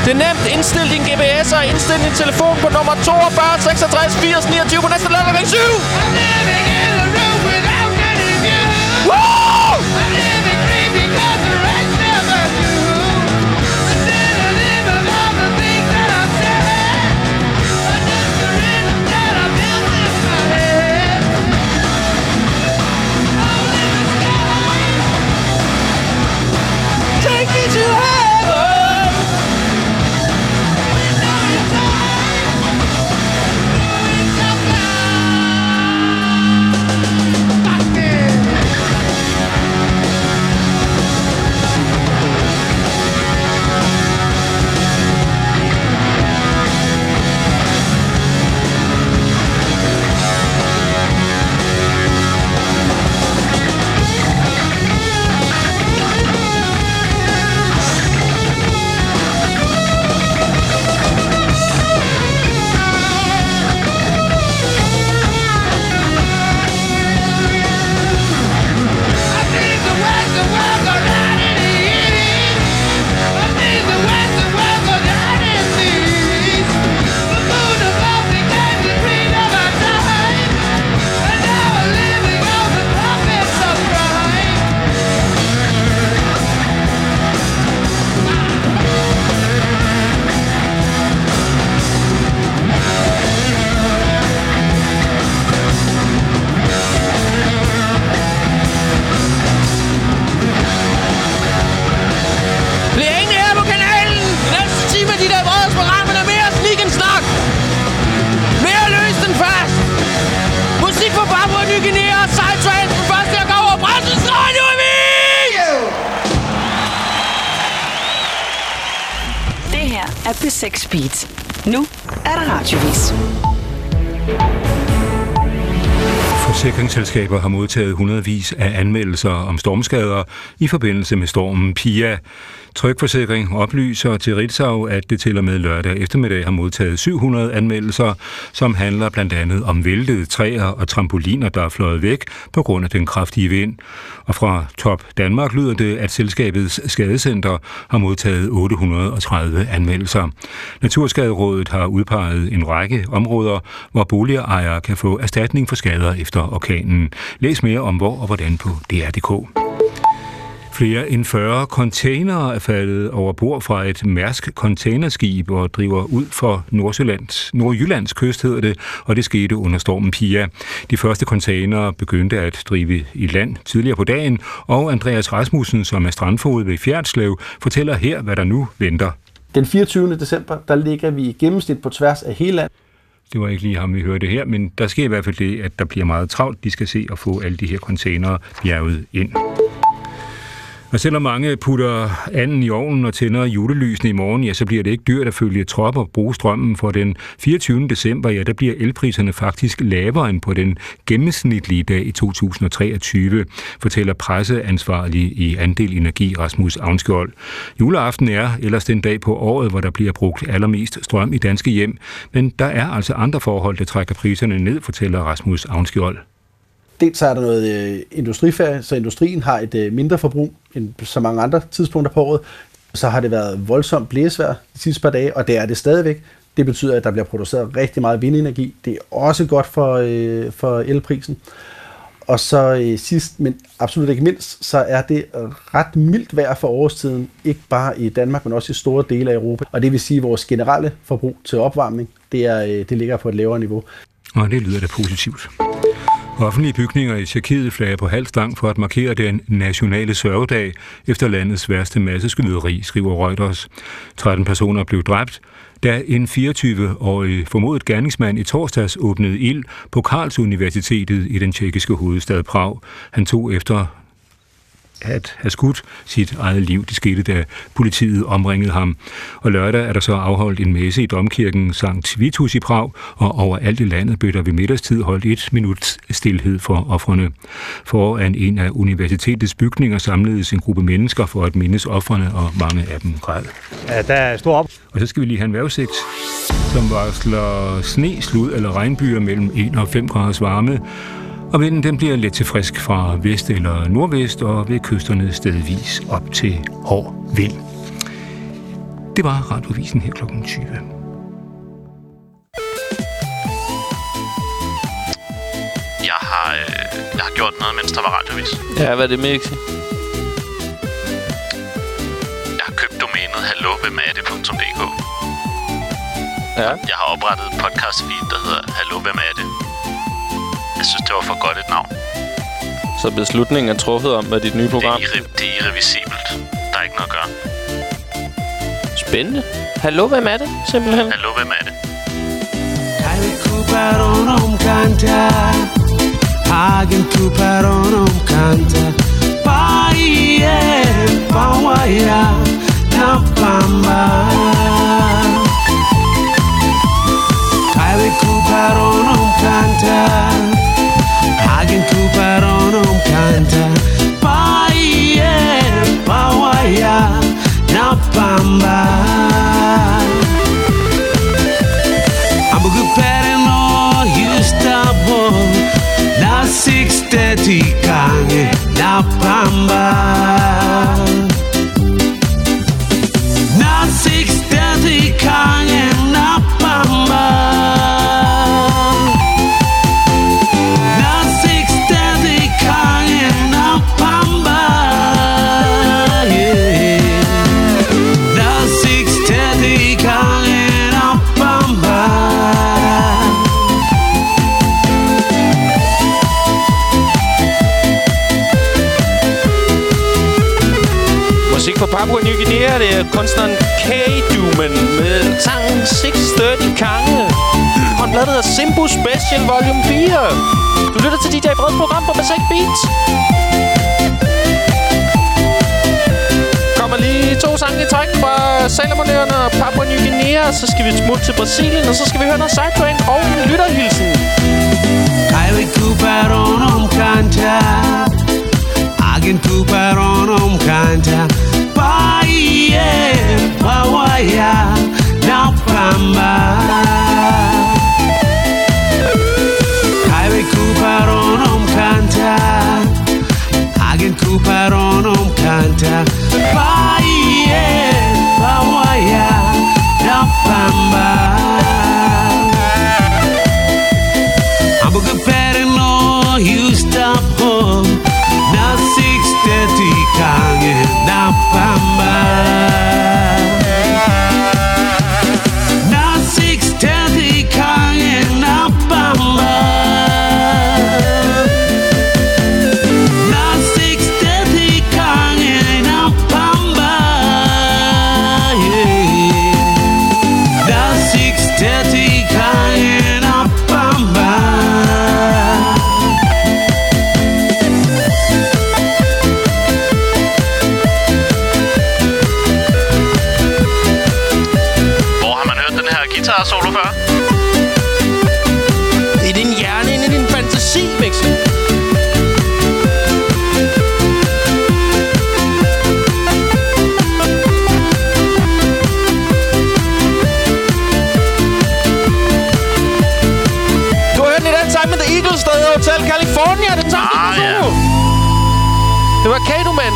A: Det er nemt. Indstil din GPS og indstil din telefon på nummer 42 66 80 29 på næste lørdag kl. 7. to heaven.
K: Forsikringsselskaber har modtaget hundredvis af anmeldelser om stormskader i forbindelse med stormen Pia. Trykforsikring oplyser til Ritzau, at det til og med lørdag eftermiddag har modtaget 700 anmeldelser, som handler blandt andet om væltede træer og trampoliner, der er fløjet væk på grund af den kraftige vind. Og fra Top Danmark lyder det, at selskabets skadecenter har modtaget 830 anmeldelser. Naturskaderådet har udpeget en række områder, hvor boligejere kan få erstatning for skader efter orkanen. Læs mere om hvor og hvordan på DR.dk. Flere end 40 containere er faldet over bord fra et Mærsk containerskib og driver ud for Nordsjællands, Nordjyllands kyst, hedder det, og det skete under stormen Pia. De første containere begyndte at drive i land tidligere på dagen, og Andreas Rasmussen, som er strandfod ved Fjerdslev, fortæller her, hvad der nu venter.
L: Den 24. december, der ligger vi i gennemsnit på tværs af hele landet.
K: Det var ikke lige ham, vi hørte her, men der sker i hvert fald det, at der bliver meget travlt. De skal se at få alle de her containere bjerget ind. Og selvom mange putter anden i ovnen og tænder julelysene i morgen, ja, så bliver det ikke dyrt at følge trop og bruge strømmen. For den 24. december, ja, der bliver elpriserne faktisk lavere end på den gennemsnitlige dag i 2023, fortæller presseansvarlig i Andel Energi Rasmus Avnskjold. Juleaften er ellers den dag på året, hvor der bliver brugt allermest strøm i danske hjem, men der er altså andre forhold, der trækker priserne ned, fortæller Rasmus Avnskjold.
L: Dels er der noget øh, industriferie, så industrien har et øh, mindre forbrug end så mange andre tidspunkter på året. Så har det været voldsomt blæsvejr de sidste par dage, og det er det stadigvæk. Det betyder, at der bliver produceret rigtig meget vindenergi. Det er også godt for, øh, for elprisen. Og så øh, sidst, men absolut ikke mindst, så er det ret mildt vejr for årstiden, ikke bare i Danmark, men også i store dele af Europa. Og det vil sige, at vores generelle forbrug til opvarmning, det, er, øh, det ligger på et lavere niveau.
K: Og det lyder da positivt. Offentlige bygninger i Tjekkiet flager på halv stang for at markere den nationale sørgedag efter landets værste masseskyderi, skriver Reuters. 13 personer blev dræbt, da en 24-årig formodet gerningsmand i torsdags åbnede ild på Karls Universitetet i den tjekkiske hovedstad Prag. Han tog efter at have skudt sit eget liv. Det skete, da politiet omringede ham. Og lørdag er der så afholdt en messe i Domkirken Sankt Vitus i Prag, og overalt i landet blev der ved middagstid holdt et minut stillhed for offrene. Foran en af universitetets bygninger samledes en gruppe mennesker for at mindes offrene, og mange af dem græd.
M: Ja, der er stor op.
K: Og så skal vi lige have en vejrudsigt, som varsler sne, slud eller regnbyer mellem 1 og 5 graders varme, og vinden den bliver let til frisk fra vest eller nordvest, og ved kysterne stedvis op til hård vind. Det var radiovisen her klokken 20.
B: Jeg har, øh, jeg har gjort noget, mens der var radiovis.
A: Ja, hvad er det, Mixi?
B: Jeg har købt domænet hallovhvemerde.dk
A: Ja.
B: Jeg har oprettet et podcast feed, der hedder Hallo, hvem er det? Jeg synes, det var for godt et navn.
A: Så beslutningen er truffet om, hvad dit nye program...
B: Det er, irre- det er irreversibelt. Der er ikke noget at gøre.
A: Spændende. Hallo, hvem er det, simpelthen?
B: Hallo, hvem er det?
E: Hagen kuparonom canta Paie pawaya na pamba Kaiwe kuparonom canta Hagen kuparonom canta. Paie pawaya na pamba. Hamburger Perno, Justabo Na 630 gange Na Pamba
A: Guinea, kunstneren K-Dumen med sangen 630 Kange. Og en plade, der hedder Simbu Special Volume 4. Du lytter til DJ Breds program på Basek Beats. Kommer lige to sange i træk fra Salomonøerne og Papua Ny Guinea. Så skal vi smutte til Brasilien, og så skal vi høre noget Sidetrain og en lytterhilsen.
E: Highway Cooperon umkanta Agin Cooperon umkanta Baie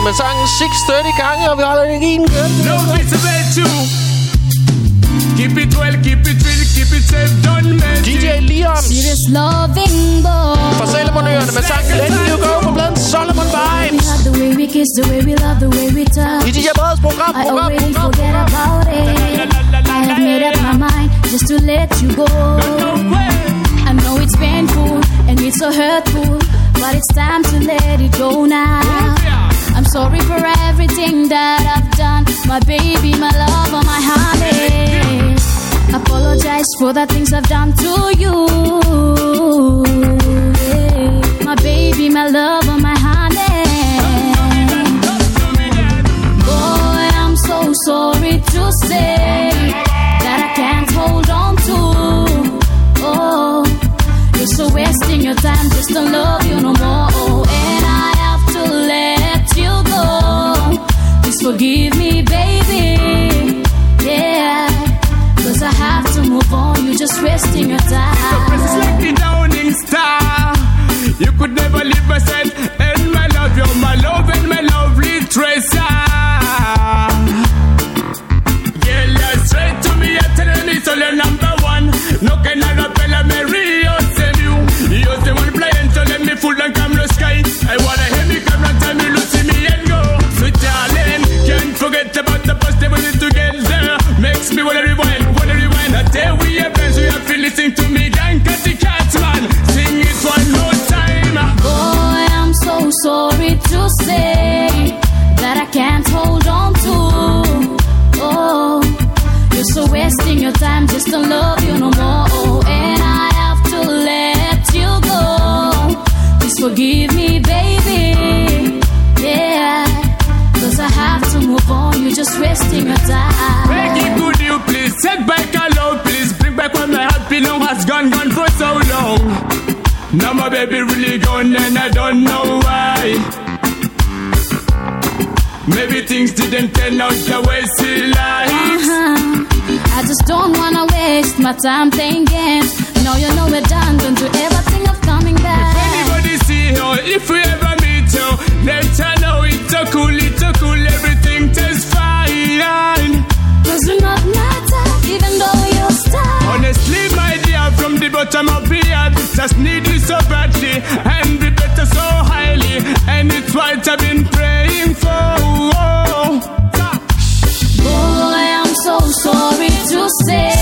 A: med sangen 630 gange, og vi holder energien kørende.
N: No. Keep it well, keep it real, keep it safe, don't mess
A: DJ Leons.
O: Serious loving boy.
A: Fra Salomonøerne med sangen Let You Go på bladen Solomon Vibes.
O: the way we kiss, the way we love, the way we touch.
A: I DJ Breds program,
O: I
A: program,
O: already
A: program.
O: forget about it. I have made up my mind just to let you go. I know it's painful and it's so hurtful, but it's time to let it go now. Sorry for everything that I've done, my baby, my love, or my honey. Apologize for the things I've done to you. My baby, my love, or my honey. Boy, I'm so sorry to say that I can't hold on to. Oh, you're so wasting your time just to love you no more. Forgive me, baby. Yeah, cause I have to move on. You're just wasting your
N: It's like the downing star. You could never leave my side. And my love, you're my love and my lovely treasure. My baby really gone and I don't know why. Maybe things didn't turn out the way she likes.
O: Uh-huh. I just don't wanna waste my time playing games. No, you know we're done. Don't you ever think of coming back?
N: Anybody see her? If we ever meet her, let her know it's so cool, it's so cool, everything tastes fine.
O: Does it not matter, even though you're star?
N: Honestly, my dear, from the bottom of the heart, just need you so badly, and be better so highly, and it's what I've been praying for.
O: Boy, I'm so sorry to say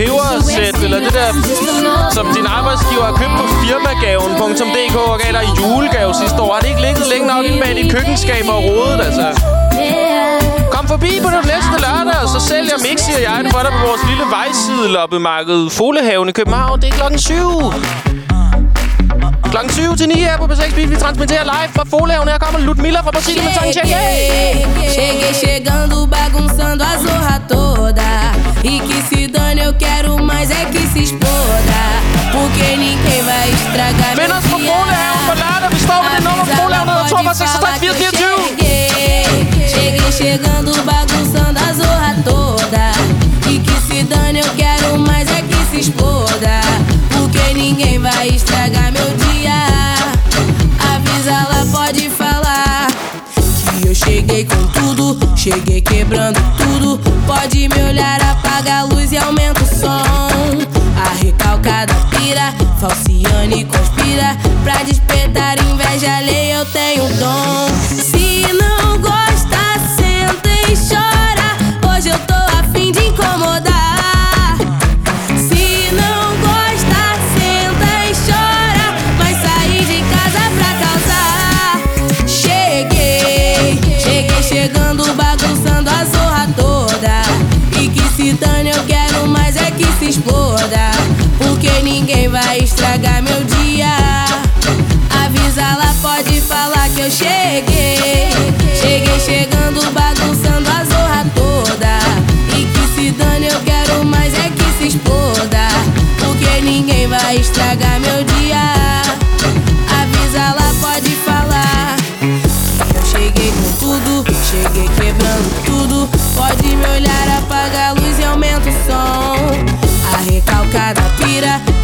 A: pebersæt, eller det der, som din arbejdsgiver har købt på firmagaven.dk og gav dig i julegave sidste år. Har det ikke ligget længe nok med bag dit køkkenskab og rodet, altså? Kom forbi på det næste lørdag, og så sælger Mixi og jeg det for dig på vores lille vejsideloppemarked Folehaven i København. Det er klokken 7. Klokken 7 til 9 her på B6 Beat. Vi transmitterer live fra Folehaven. Her kommer Ludmilla fra Brasilien med sangen
M: Cheguei, cheguei chegando, bagunçando a zorra toda. E que se dane, eu quero mais é que se exploda. Porque ninguém vai estragar
A: Find os på Folehaven på lørdag. Vi står med det nummer på Folehaven. Der hedder 42 66 24.
M: Cheguei, cheguei chegando, bagunçando a zorra toda. E que se dane, eu quero mais é que se exploda. Porque ninguém vai estragar meu dia. Avisa, ela pode falar. Que eu cheguei com tudo, cheguei quebrando tudo. Pode me olhar, apaga a luz e aumenta o som. A recalcada pira, falciane conspira. Pra despertar inveja alheia, eu tenho dom. Se não gosta, senta e chora. Hoje eu tô afim de incomodar. Dane, eu quero mais é que se exploda. Porque ninguém vai estragar meu dia. Avisa, ela pode falar que eu cheguei. Cheguei chegando, bagunçando a zorra toda. E que se dane, eu quero mais é que se exploda. Porque ninguém vai estragar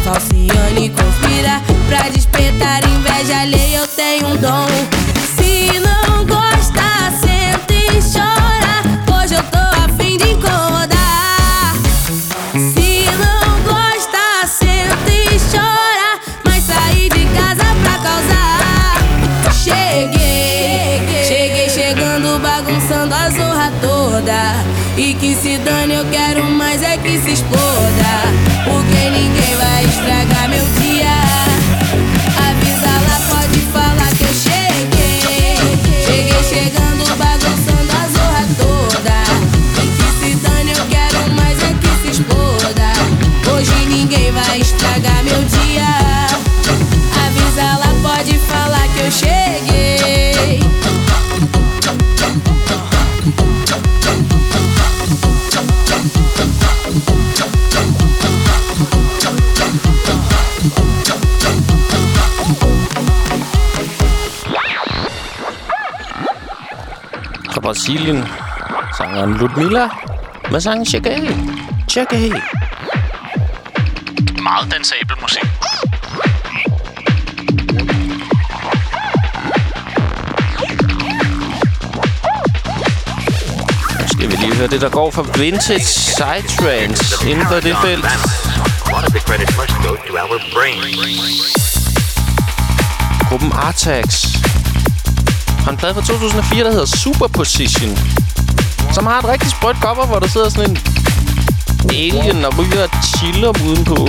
M: falciane conspira. Pra despertar inveja alheia, eu tenho um dom.
A: Sangeren Ludmilla med sangen Check Check
B: Meget dansabel musik.
A: Skal vi lige høre det, der går fra Vintage Psytrance inden for det felt. Gruppen Artax. Har en plade fra 2004, der hedder Superposition. Som har et rigtig sprødt cover, hvor der sidder sådan en alien og ryger og chiller udenpå.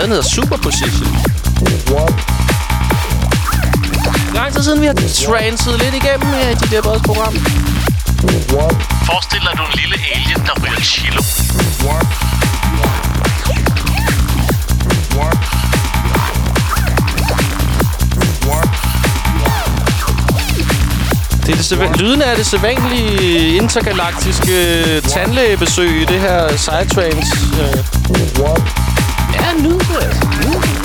A: Den hedder Superposition. Lang tid siden, vi har transet lidt igennem her i dit Breds program.
B: Forestil dig, du en lille alien, der ryger chilo.
A: Det er det lyden af det sædvanlige intergalaktiske tandlægebesøg i det her Psytrance. Øh. Ja, nyd det altså. Nyd det.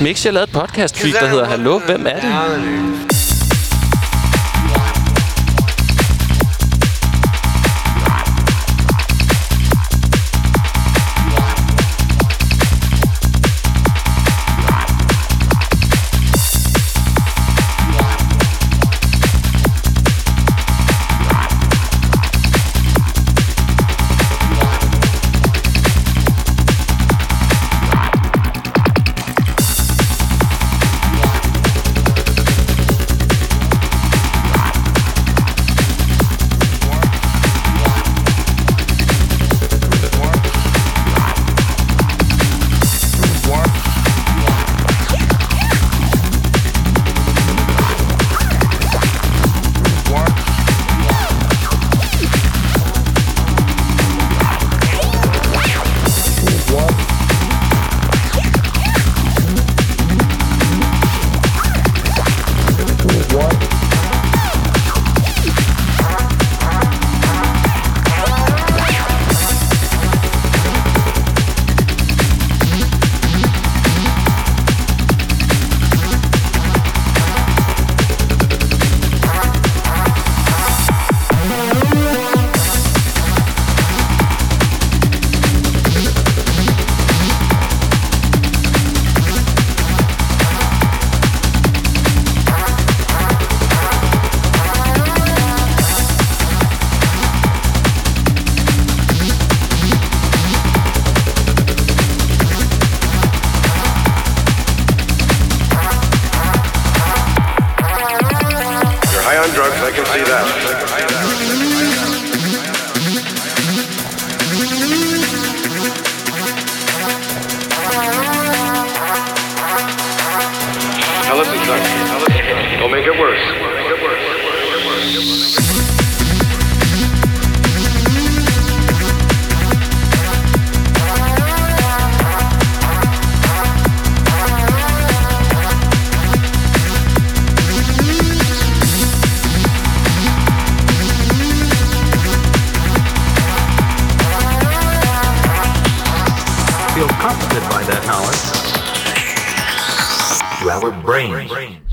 A: Mix, jeg lavede et podcast feed, der hedder Hallo, hvem er det?
P: see that. To our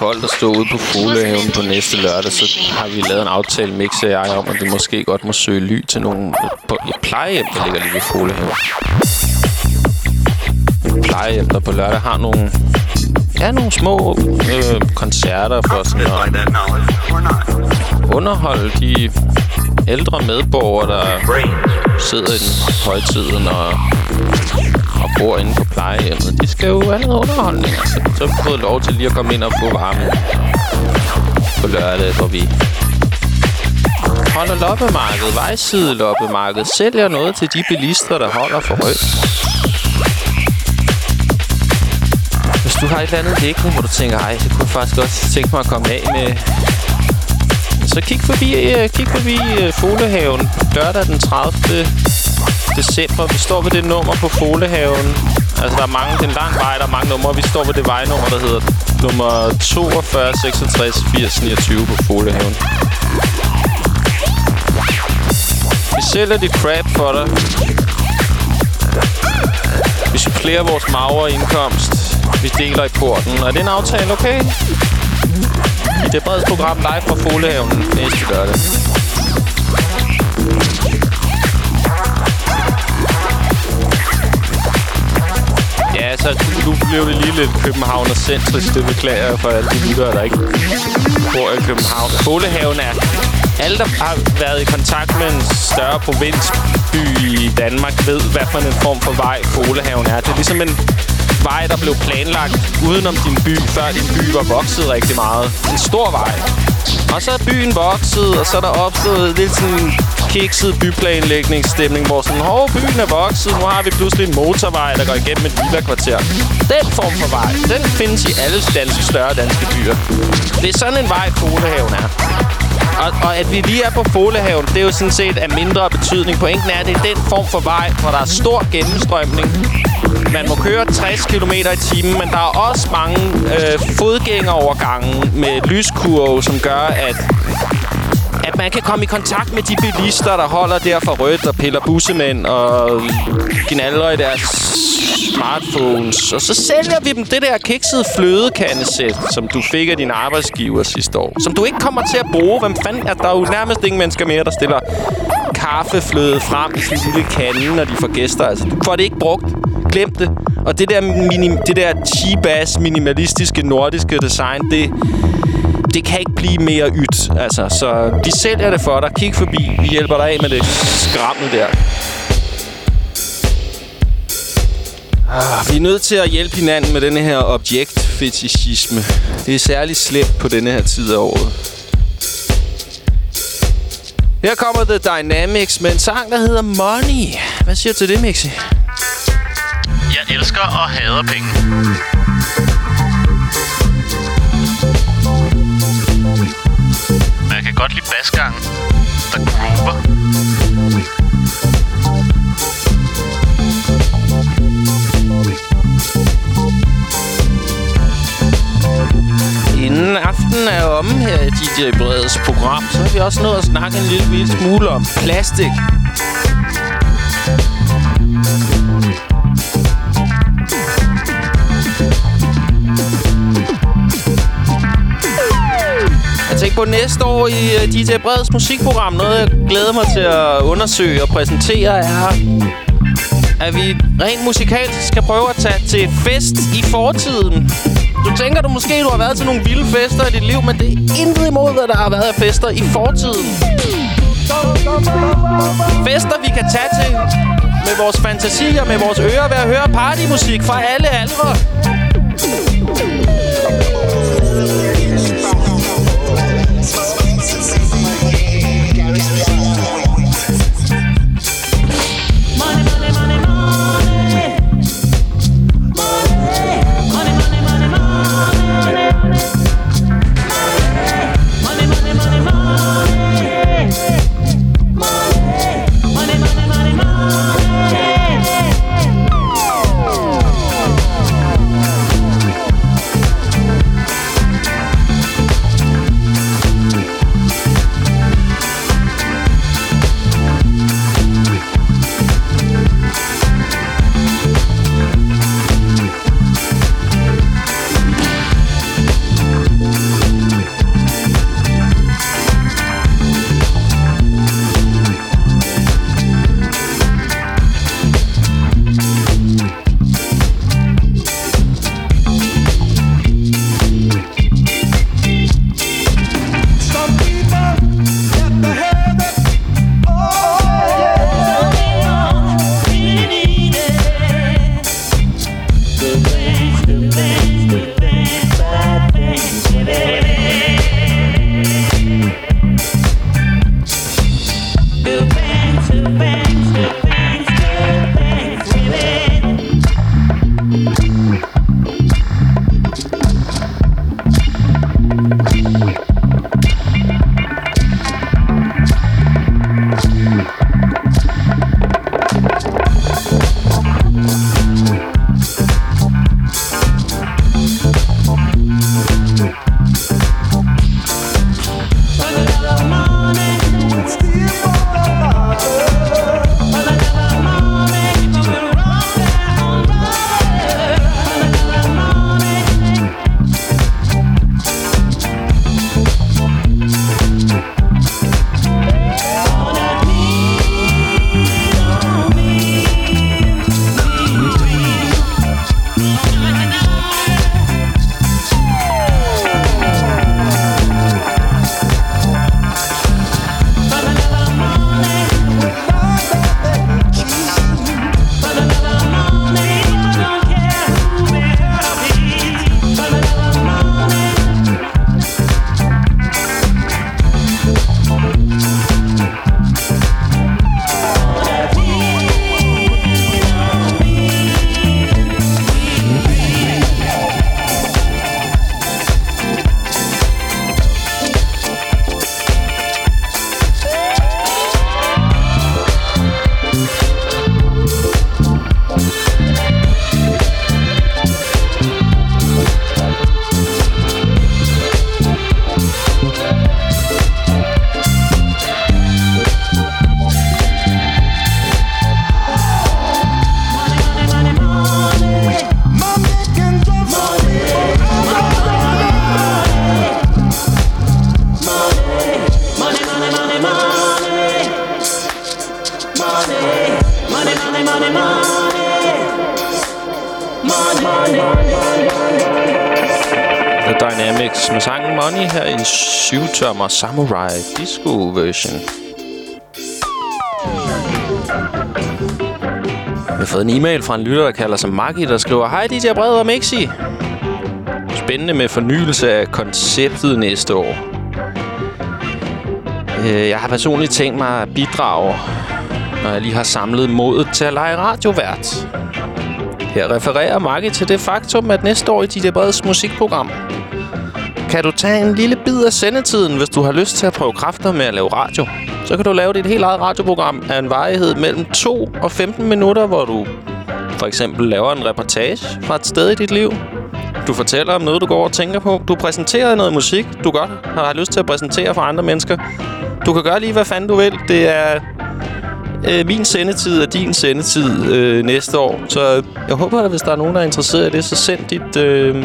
A: koldt at stå ude på Fuglehaven på næste lørdag, så har vi lavet en aftale, Mix og jeg, om, at vi måske godt må søge ly til nogen på et plejehjem, der ligger lige ved Fuglehaven. Et plejehjem, der på lørdag har nogle, ja, nogle små øh, koncerter for sådan at underholde de ældre medborgere, der sidder i den højtiden og, og bor inde på plejehjemmet. De skal jo have noget underholdning. Altså. Så har vi fået lov til lige at komme ind og få varmen på lørdag, hvor vi holder loppemarkedet, vejside loppemarkedet, sælger noget til de bilister, der holder for rødt. Hvis du har et eller andet liggende, hvor du tænker, ej, det kunne jeg faktisk godt tænke mig at komme af med, så kig forbi, øh, kig forbi øh, Folehaven lørdag den 30 december. Vi står ved det nummer på Folehaven. Altså, der er mange, det er en lang vej, der er mange numre. Vi står ved det vejnummer, der hedder nummer 42 66 80 29 på Folehaven. Vi sælger dit crap for dig. Vi supplerer vores magre indkomst. Vi deler i porten. Er det en aftale, okay? I det brede program live fra Folehaven næste lørdag. Altså, så nu blev det lige lidt københavner-centrisk. Det beklager jeg for alle de lyttere, der ikke bor i København. Bålehaven er... Alle, der har været i kontakt med en større provinsby i Danmark, ved, hvad for en form for vej Bålehaven er. Det er ligesom en vej, der blev planlagt udenom din by, før din by var vokset rigtig meget. En stor vej. Og så er byen vokset, og så er der opstået lidt sådan kikset byplanlægningsstemning, hvor sådan, hov, byen er vokset, nu har vi pludselig en motorvej, der går igennem et villa-kvarter. Den form for vej, den findes i alle danske, større danske byer. Det er sådan en vej, Folehaven er. Og, og at vi lige er på Folehaven, det er jo sådan set af mindre betydning. Pointen er, at det er den form for vej, hvor der er stor gennemstrømning. Man må køre 60 km i timen, men der er også mange øh, fodgængerovergange med lyskurve, som gør, at at man kan komme i kontakt med de bilister, der holder der for rødt og piller bussemænd og gnaller i deres smartphones. Og så sælger vi dem det der kiksede flødekandesæt, som du fik af din arbejdsgiver sidste år. Som du ikke kommer til at bruge. Hvem fanden er der er jo nærmest ingen mennesker mere, der stiller kaffefløde frem i sin lille kande, når de får gæster. Altså, du får det ikke brugt. Glem det. Og det der, minim, det der cheap-ass minimalistiske nordiske design, det, det kan ikke blive mere ydt. Altså, så vi sælger det for dig. Kig forbi. Vi hjælper dig af med det skrammel der. Ah, vi er nødt til at hjælpe hinanden med denne her objektfetishisme. Det er særligt slemt på denne her tid af året. Her kommer The Dynamics med en sang, der hedder Money. Hvad siger du til det, Mixi?
B: Jeg elsker og hader penge. Godt lide basgangen, der groover.
A: Inden aftenen er omme her i DJ Breds program, så har vi også nået at snakke en lille, lille smule om plastik. På næste år i øh, DJ Breds musikprogram, noget jeg glæder mig til at undersøge og præsentere, er at vi rent musikalsk skal prøve at tage til fest i fortiden. Du tænker du måske, du har været til nogle vilde fester i dit liv, men det er intet imod, hvad der har været af fester i fortiden. Fester, vi kan tage til med vores fantasier, med vores ører ved at høre partymusik fra alle aldre. The 7-tommer Samurai Disco version. Jeg har fået en e-mail fra en lytter, der kalder sig Maggie, der skriver Hej DJ Brede og Mixi. Spændende med fornyelse af konceptet næste år. Øh, jeg har personligt tænkt mig at bidrage, når jeg lige har samlet modet til at lege radiovært. Her refererer Maggie til det faktum, at næste år i DJ Breds musikprogram kan du tage en lille bid af sendetiden, hvis du har lyst til at prøve kræfter med at lave radio. Så kan du lave dit helt eget radioprogram af en varighed mellem 2 og 15 minutter, hvor du for eksempel laver en reportage fra et sted i dit liv. Du fortæller om noget, du går og tænker på. Du præsenterer noget musik, du godt har lyst til at præsentere for andre mennesker. Du kan gøre lige, hvad fanden du vil. Det er øh, min sendetid og din sendetid øh, næste år. Så jeg håber, at hvis der er nogen, der er interesseret i det, så send dit øh,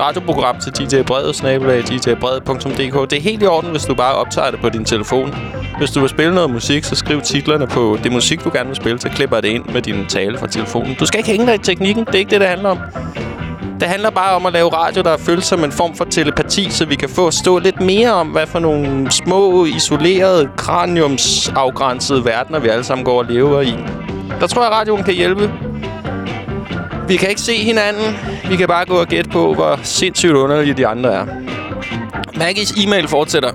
A: radioprogram til DJ Brede, snabelag djbrede.dk. Det er helt i orden, hvis du bare optager det på din telefon. Hvis du vil spille noget musik, så skriv titlerne på det musik, du gerne vil spille, så klipper jeg det ind med din tale fra telefonen. Du skal ikke hænge dig i teknikken, det er ikke det, det handler om. Det handler bare om at lave radio, der er følt som en form for telepati, så vi kan få stå lidt mere om, hvad for nogle små, isolerede, kraniumsafgrænsede verdener, vi alle sammen går og lever i. Der tror jeg, radioen kan hjælpe. Vi kan ikke se hinanden. Vi kan bare gå og gætte på, hvor sindssygt underlige de andre er. Maggies e-mail fortsætter.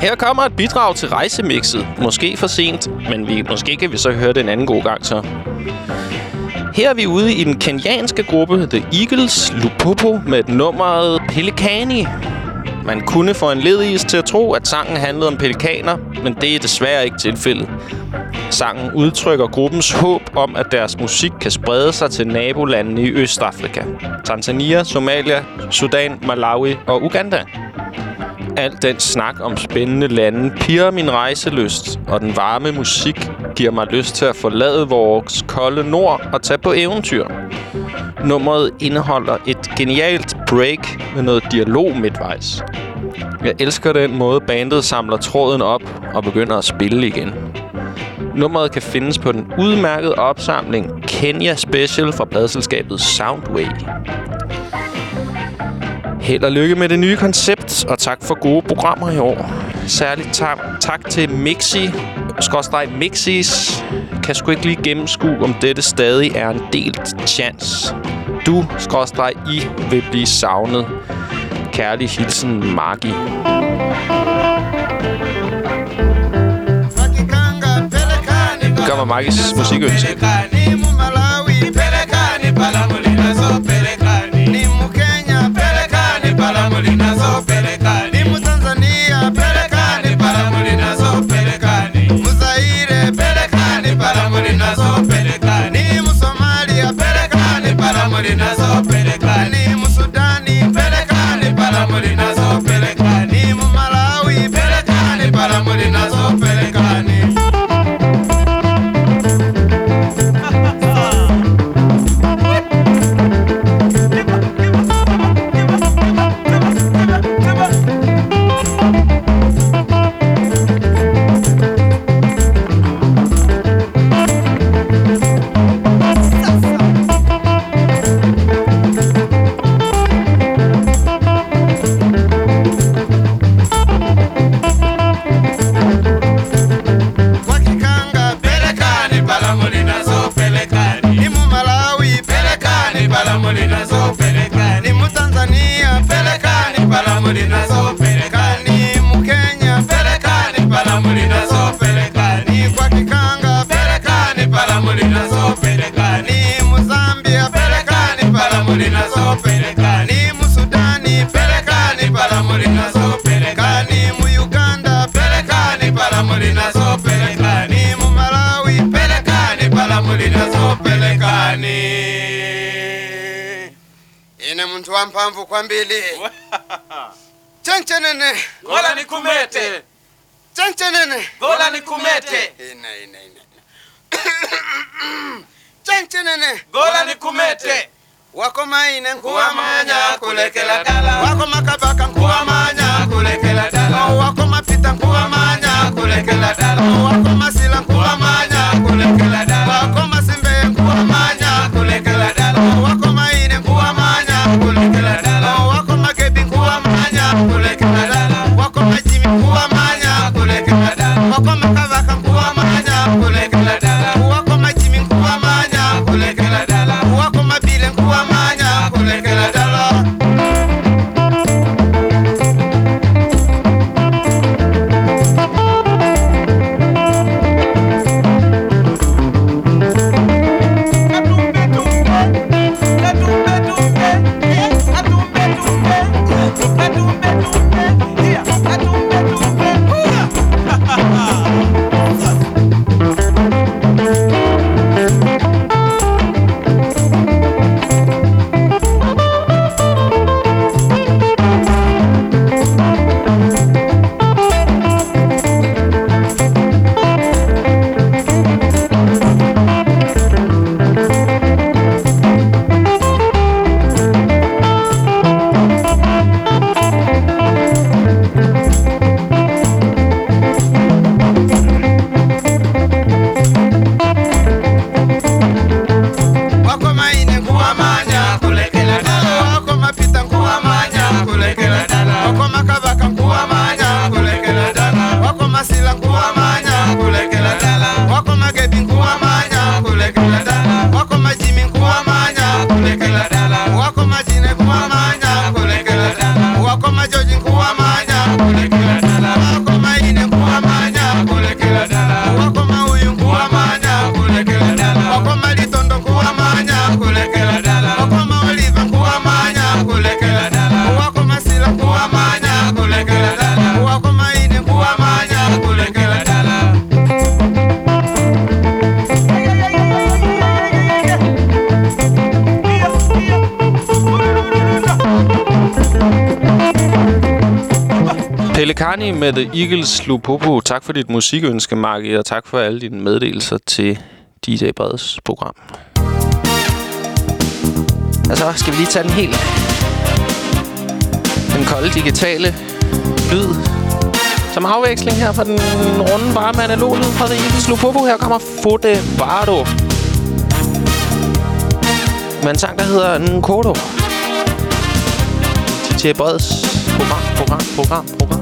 A: Her kommer et bidrag til rejsemixet. Måske for sent, men vi, måske kan vi så høre det en anden god gang så. Her er vi ude i den kenyanske gruppe The Eagles Lupopo med nummeret Pelikani. Man kunne få en ledigis til at tro, at sangen handlede om pelikaner, men det er desværre ikke tilfældet. Sangen udtrykker gruppens håb om, at deres musik kan sprede sig til nabolandene i Østafrika. Tanzania, Somalia, Sudan, Malawi og Uganda. Al den snak om spændende lande piger min rejselyst, og den varme musik giver mig lyst til at forlade vores kolde nord og tage på eventyr. Nummeret indeholder et genialt break med noget dialog midtvejs. Jeg elsker den måde, bandet samler tråden op og begynder at spille igen. Nummeret kan findes på den udmærkede opsamling Kenya Special fra pladselskabet Soundway. Held og lykke med det nye koncept, og tak for gode programmer i år. Særligt tak, tak til Mixi, skorstræk Mixis. Kan sgu ikke lige gennemskue, om dette stadig er en delt chance. Du, skorstræk I, vil blive savnet. Kærlig hilsen, Margi. Det kommer Margis musikønske.
Q: ine mbili. Chenchenene.
R: Gola ni kumete,
Q: chenchenene
R: Gola ni kumete,
Q: Ina ina ina. chenchenene gola ni kumete, Wako maine nkuwa manya kulekela kala Wako maka
A: Melakani med Eagles Lupopo. Tak for dit musikønske, Marki, og tak for alle dine meddelelser til DJ Breds program. Altså, skal vi lige tage den helt... Den kolde digitale lyd. Som afveksling her fra den runde, varme analog lyd fra The Eagles Lupopo. Her kommer Fode Bardo. Med en sang, der hedder Nkodo. DJ Breds program, program, program, program.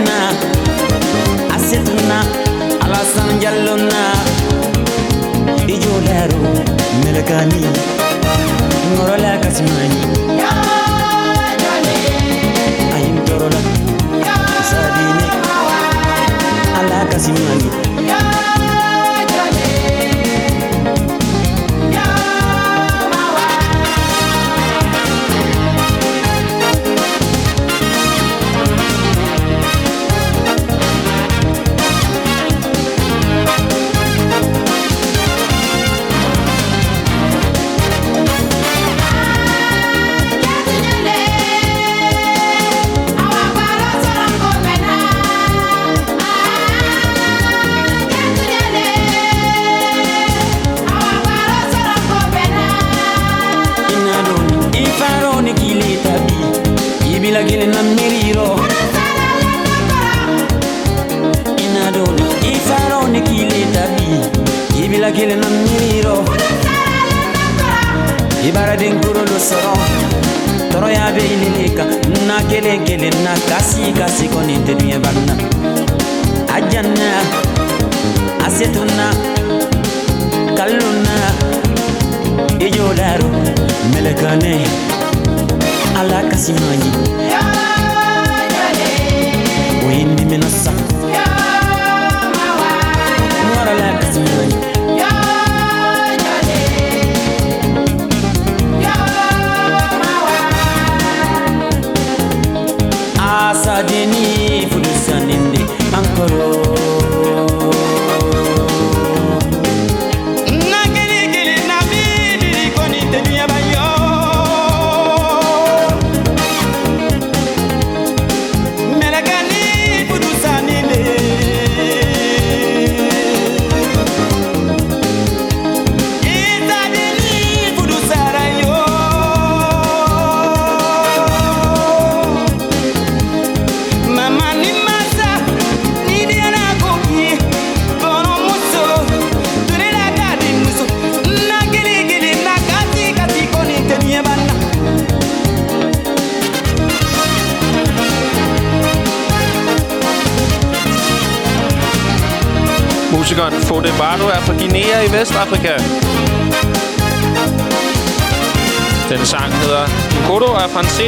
S: A janna a setuna alasan jallo na i jo lɛro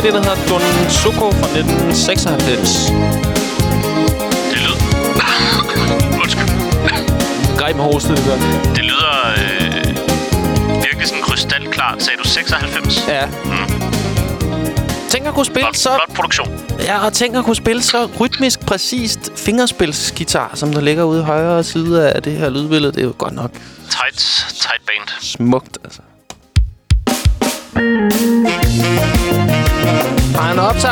A: CD, der hedder Don Soko fra 1996.
B: Det lyder... Undskyld.
A: Greb med hostet, det der.
B: Det lyder øh, virkelig sådan krystalklart. Sagde du 96?
A: Ja.
B: Mm.
A: Tænk at kunne spille
B: Flot,
A: så...
B: flot produktion.
A: Ja, og tænk at kunne spille så rytmisk præcist fingerspilsgitar, som der ligger ude i højre side af det her lydbillede. Det er jo godt nok
B: Tight, tight band.
A: smukt,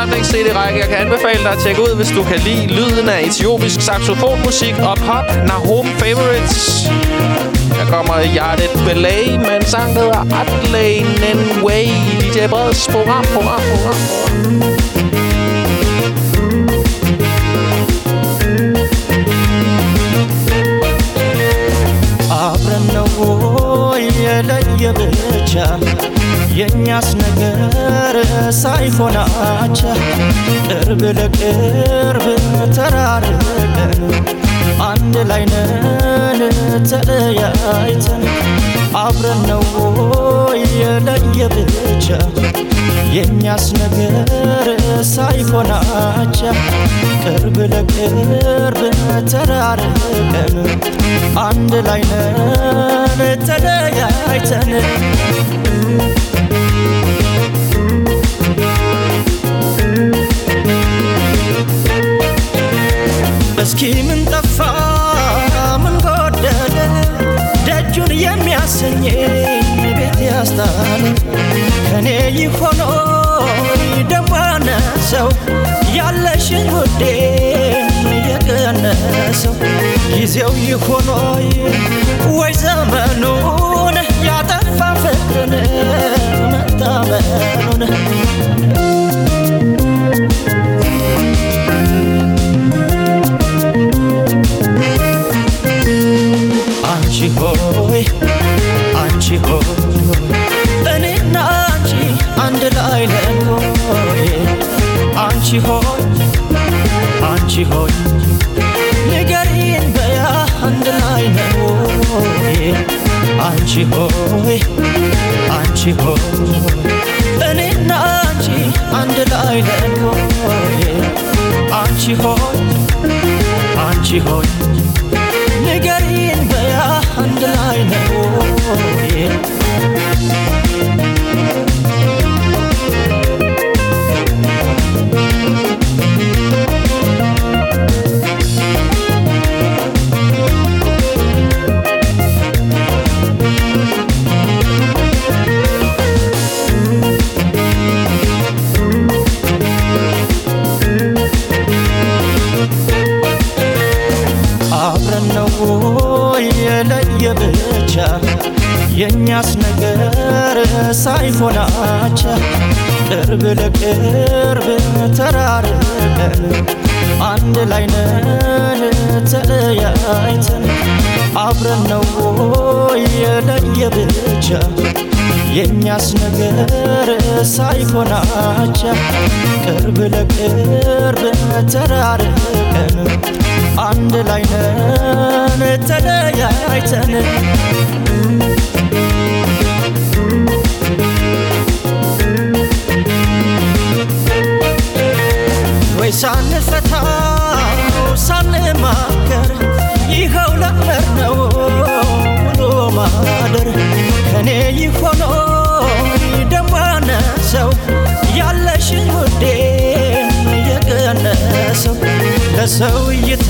A: Har en opsamlings-CD-række, jeg kan anbefale dig at tjekke ud, hvis du kan lide lyden af etiopisk saxofonmusik og pop. Nahom Favorites. Der kommer Yardet Belay med en sang, der hedder Adley Nenway. DJ Breds program, program, program.
T: አብረን ነው የለየ ብቻ የእኛስ ነገር ሳይሆናቻ ቅርብ ለቅርብ ተራርቀን አንድ ላይ ነን ተለያይተን። አብረን ነው የለየ ብቻ? የእኛስ ነገር ሳይሆናቻ ቅርብ ለቅርብ ተራርቀን አንድ ላይ ነን ተለያይተን እስኪ ምን ጠፋ? ምን ጎደለ? ደጁን የሚያሰኘኝ ቤት ያስታለ ከኔ ይሆኖ ደሞ ያነሰው ያለሽን ውዴ የቀነሰው። ጊዜው ይሆኖይ ወይ ዘመኑን ያጠፋ ፍቅርን መታመኑን ሆይ አንቺ ሆይ ንገሪን በያ አንድ ላይ ሆይ አንቺ ሆይ አንቺ ሆይ እኔና አንቺ አንድ ላይ ሆይ አንቺ ሆይ አንቺ ሆይ ንገሪን በያ አንድ ላይ ነው የእኛስ ነገር ሳይሆናቻ ቅርብ ለቅርብ ተራርቀን አንድ ላይ ነን ተለያይተን። አብረን ነው የለየ ብቻ የእኛስ ነገር ሳይሆናቻ ቅርብ ለቅርብ ተራርቀን አንድ ላይ ነን ተለያይተን። ወይ ሳንፈታው ሳንማከር ይኸው ለመር ነው ውሎ ማደር ከኔ ይሆኖ ደሞ ያነሰው ያለሽን ውዴ የቀነሰው ለሰው እይታ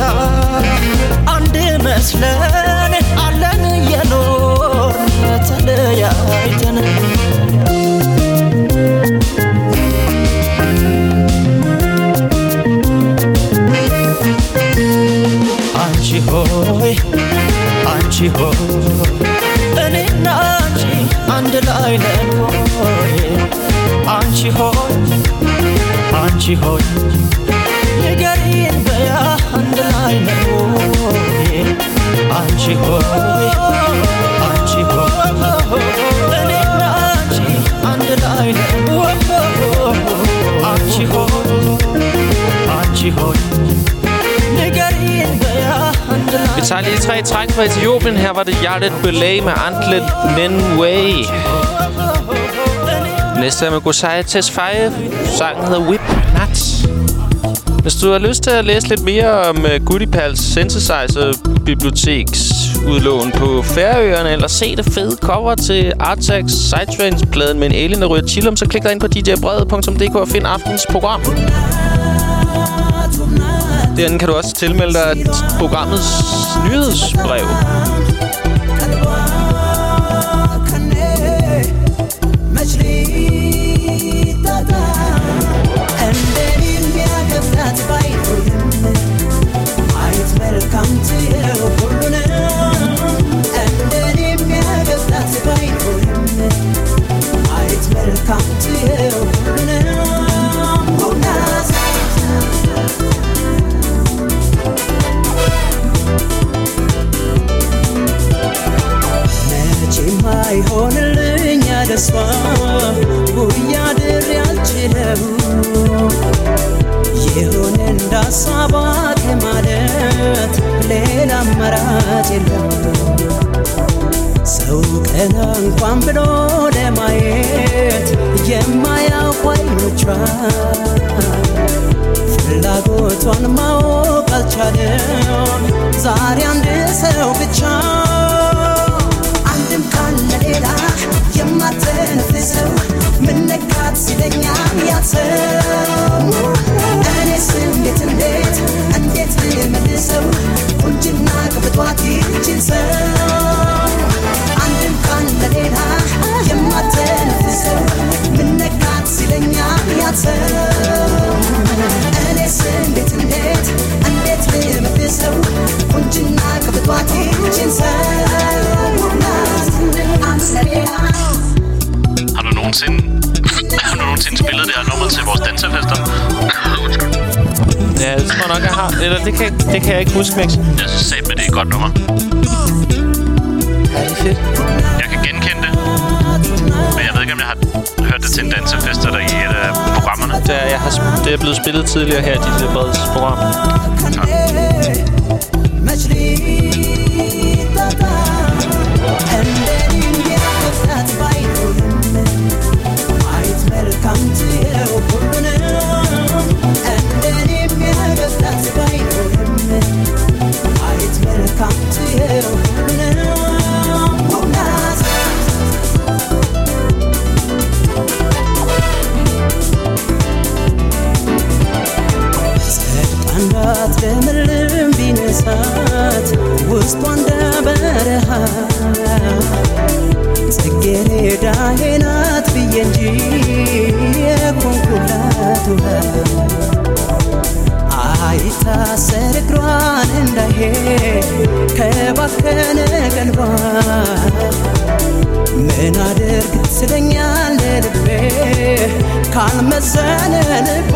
T: አንድ መስለን አለን የኖርን ተለያይተን አንቺ ሆይ አንቺ ሆይ አንድ ላይ ነን ሆይ አንቺ ሆይ አንቺ ሆይ ንገሪን በያ አንድ ላይ ነን ሆይ አንቺ ሆይ
A: tager lige tre træk fra Etiopien. Her var det Yardet Belay med Antlet Nenway. Næste er med Gosai Tesfaye. Sangen hedder Whip Nuts. Hvis du har lyst til at læse lidt mere om øh, uh, Goodipals Synthesizer Biblioteks udlån på Færøerne, eller se det fede cover til Artax Sidetrains-pladen med en alien, der ryger chillum, så klik dig ind på djbrede.dk og find aftens program. Derinde kan du også tilmelde dig programmets nyhedsbrev. Welcome to you, Burunel. And then, welcome to you.
U: የማይሆንልኝ ተስፋ ጉያ ድር ያልችለው የሆነ እንዳሳባ ከማለት ሌላ አማራጭ የለው ሰው ቀና እንኳን ብሎ ለማየት የማያውቁ አይኖቿ ፍላጎቷን ማወቅ አልቻለም። ዛሬ አንድ ሰው ብቻ ሌላ የማተነፍሰው ምነካት ሲለኛል ያሰው እኔስ እንዴት እንዴት እንዴት ልመልሰው? ቁንጅና ቅብጧት ይችን ሰው? አንድም ካለ ሌላ የማተነፍሰው ምነካት ሲለኛል ያሰው እኔስ እንዴት እንዴት እንዴት ልመልሰው? ቁንጅና ቅብጧት ይችን ሰው
B: Har du nogensinde, har du nogensinde spillet det her nummer til vores dansefester?
A: Ja, det tror jeg nok, jeg har. Eller det kan, det kan jeg ikke huske, Mix.
B: Jeg synes sagde, det er et godt nummer.
A: Ja, det er fedt.
B: Jeg kan genkende det. Men jeg ved ikke, om jeg har hørt det til en dansefest eller i et af programmerne.
A: Det er, jeg har, det er blevet spillet tidligere her i dit Breds program.
U: መረዳት ባይኖርም ማየት መልካም ትየው ሁሉንም እንደኔ የሚያደርጋት ባይኖርም ማየት መልካም ትየው ሁሉንም አንዳት ለምልም ቢነሳት ውስጧ እንደ በረሃ ጽጌረዳዬ ናት ብዬ እንጂ የኮንኩላት አይታሰር እግሯን እንዳይሄድ ከባከነ ቀልቧ ምን አድርግ ስለኛል ልቤ? ካልመሰለ ልቧ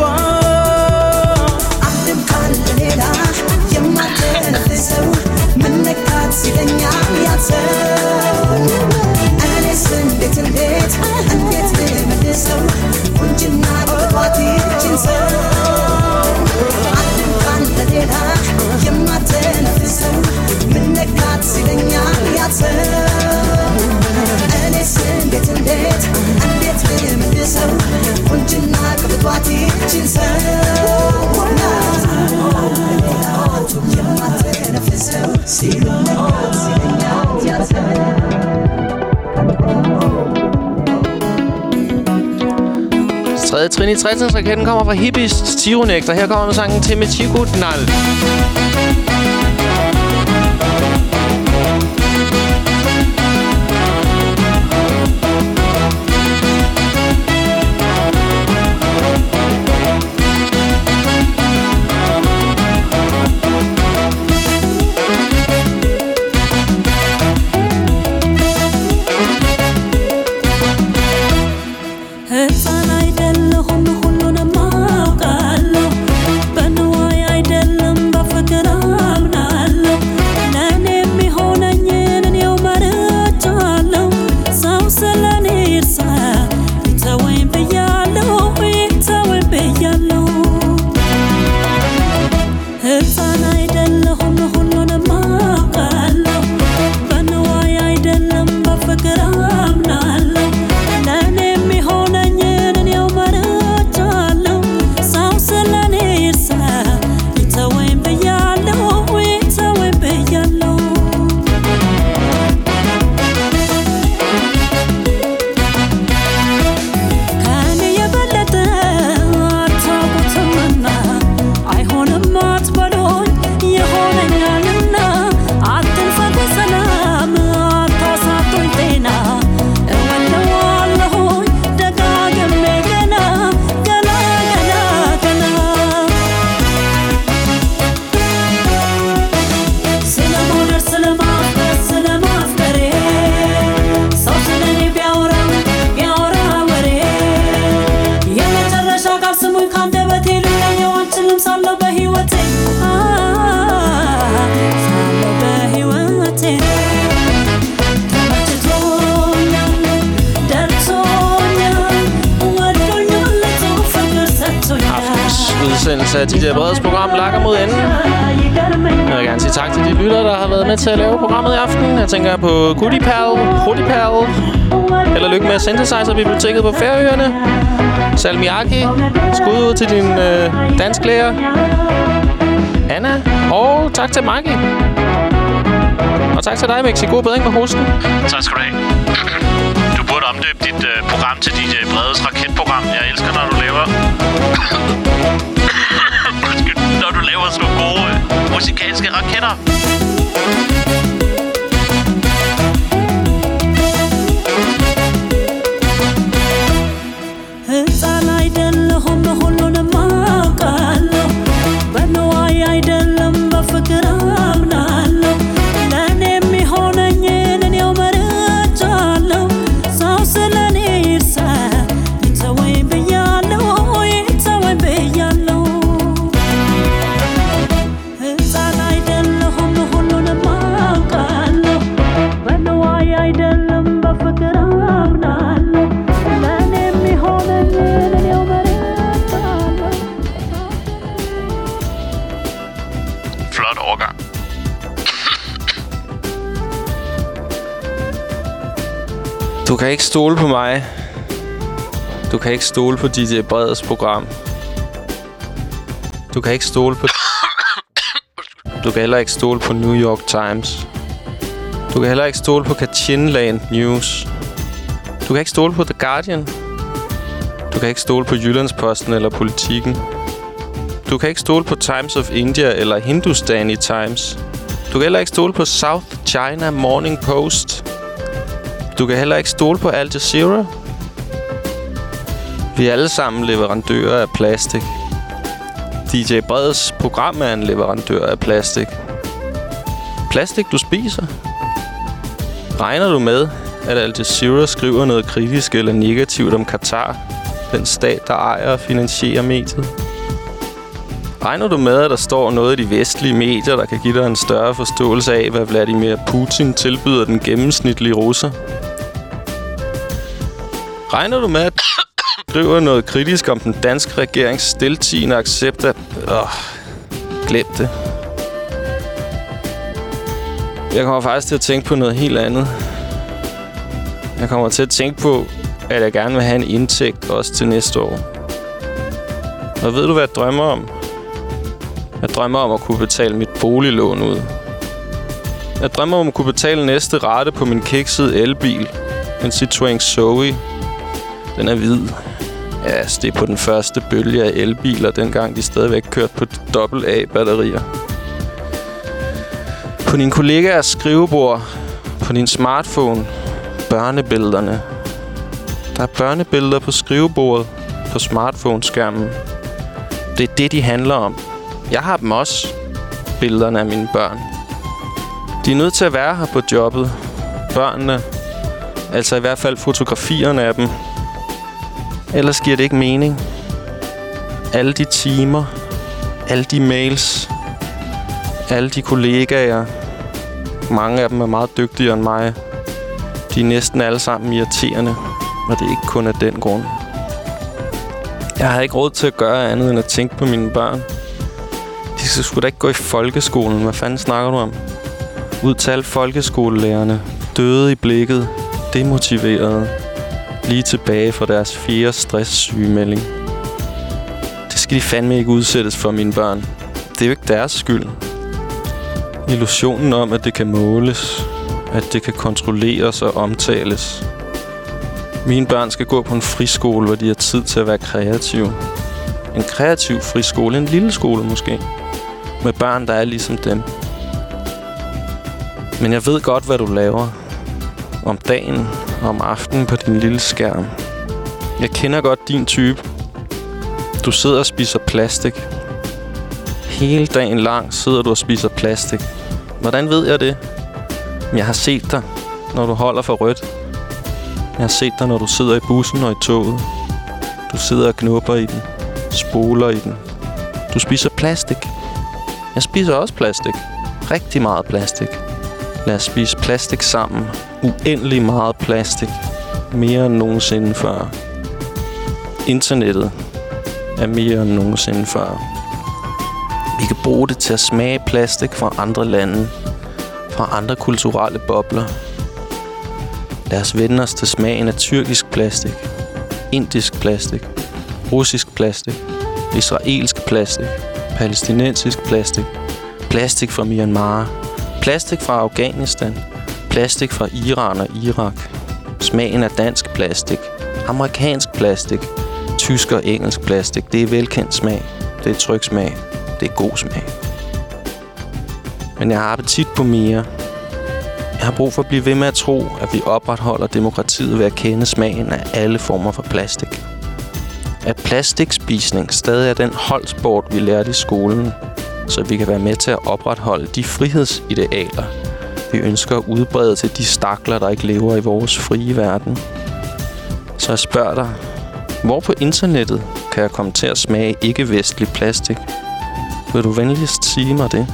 A: Men i 60 raketten kommer fra Hippies Tironægter. Her kommer med sangen til Mechiko Nal. Biblioteket på Færøerne. Salmiaki, skud ud til din øh, dansklærer. Anna, og tak til Maggie. Og tak til dig, Mixi. God bedring med hosten.
B: Du
A: kan ikke stole på mig. Du kan ikke stole på DJ Breds program. Du kan ikke stole på... Du kan heller ikke stole på New York Times. Du kan heller ikke stole på Kachinland News. Du kan ikke stole på The Guardian. Du kan ikke stole på Jyllandsposten eller Politiken. Du kan ikke stole på Times of India eller Hindustani Times. Du kan heller ikke stole på South China Morning Post. Du kan heller ikke stole på Al Jazeera. Vi er alle sammen leverandører af plastik. DJ Breds program er en leverandør af plastik. Plastik, du spiser. Regner du med, at Al Jazeera skriver noget kritisk eller negativt om Katar, den stat, der ejer og finansierer mediet? Regner du med, at der står noget i de vestlige medier, der kan give dig en større forståelse af, hvad Vladimir Putin tilbyder den gennemsnitlige russer? Regner du med, at skriver noget kritisk om den danske regerings stiltigende accept af... Åh, glem det. Jeg kommer faktisk til at tænke på noget helt andet. Jeg kommer til at tænke på, at jeg gerne vil have en indtægt også til næste år. Og ved du, hvad jeg drømmer om? Jeg drømmer om at kunne betale mit boliglån ud. Jeg drømmer om at kunne betale næste rate på min kiksede elbil. En Citroën Zoe. Den er hvid. Ja, yes, det er på den første bølge af elbiler, dengang de stadigvæk kørte på AA-batterier. På din kollegaers skrivebord, på din smartphone, børnebillederne. Der er børnebilleder på skrivebordet, på smartphone-skærmen. Det er det, de handler om. Jeg har dem også, billederne af mine børn. De er nødt til at være her på jobbet. Børnene. Altså i hvert fald fotografierne af dem. Ellers giver det ikke mening. Alle de timer, alle de mails, alle de kollegaer, mange af dem er meget dygtigere end mig. De er næsten alle sammen irriterende, og det er ikke kun af den grund. Jeg har ikke råd til at gøre andet end at tænke på mine børn. De skal sgu da ikke gå i folkeskolen. Hvad fanden snakker du om? Ud til alle folkeskolelærerne. Døde i blikket. Demotiverede. Lige tilbage fra deres fjerde stresssygemelding. Det skal de fandme ikke udsættes for, mine børn. Det er jo ikke deres skyld. Illusionen om, at det kan måles. At det kan kontrolleres og omtales. Mine børn skal gå på en friskole, hvor de har tid til at være kreative. En kreativ friskole. En lille skole måske. Med børn, der er ligesom dem. Men jeg ved godt, hvad du laver. Om dagen om aftenen på din lille skærm. Jeg kender godt din type. Du sidder og spiser plastik. Hele dagen lang sidder du og spiser plastik. Hvordan ved jeg det? Jeg har set dig, når du holder for rødt. Jeg har set dig, når du sidder i bussen og i toget. Du sidder og knupper i den. Spoler i den. Du spiser plastik. Jeg spiser også plastik. Rigtig meget plastik. Lad os spise plastik sammen. Uendelig meget plastik. Mere end nogensinde før. Internettet er mere end nogensinde før. Vi kan bruge det til at smage plastik fra andre lande, fra andre kulturelle bobler. Lad os vende os til smagen af tyrkisk plastik, indisk plastik, russisk plastik, israelsk plastik, palæstinensisk plastik, plastik fra Myanmar, plastik fra Afghanistan, plastik fra Iran og Irak, smagen af dansk plastik, amerikansk plastik, tysk og engelsk plastik. Det er velkendt smag. Det er tryg smag. Det er god smag. Men jeg har appetit på mere. Jeg har brug for at blive ved med at tro, at vi opretholder demokratiet ved at kende smagen af alle former for plastik. At plastikspisning stadig er den holdsport, vi lærte i skolen, så vi kan være med til at opretholde de frihedsidealer, vi ønsker at udbrede til de stakler, der ikke lever i vores frie verden. Så jeg spørger dig, hvor på internettet kan jeg komme til at smage ikke-vestlig plastik? Vil du venligst sige mig det?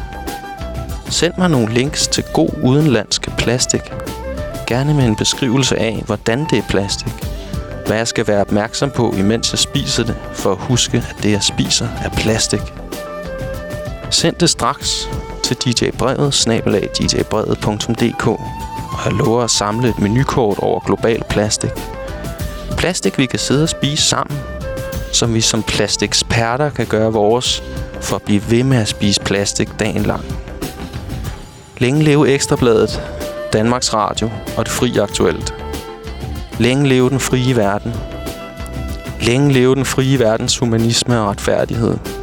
A: Send mig nogle links til god udenlandsk plastik. Gerne med en beskrivelse af, hvordan det er plastik. Hvad jeg skal være opmærksom på, imens jeg spiser det, for at huske, at det jeg spiser er plastik. Send det straks til djbrevet, snabelag djbrevet.dk og jeg lover at samle et menukort over global plastik. Plastik, vi kan sidde og spise sammen, som vi som plastiksperter kan gøre vores for at blive ved med at spise plastik dagen lang. Længe leve Ekstrabladet, Danmarks Radio og det frie aktuelt. Længe leve den frie verden. Længe leve den frie verdens humanisme og retfærdighed.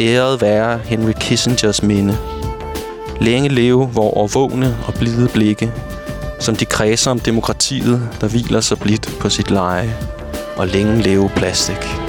A: Æret være Henry Kissingers minde. Længe leve hvor overvågne og blide blikke, som de kredser om demokratiet, der hviler så blidt på sit leje. Og længe leve plastik.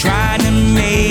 E: Trying to make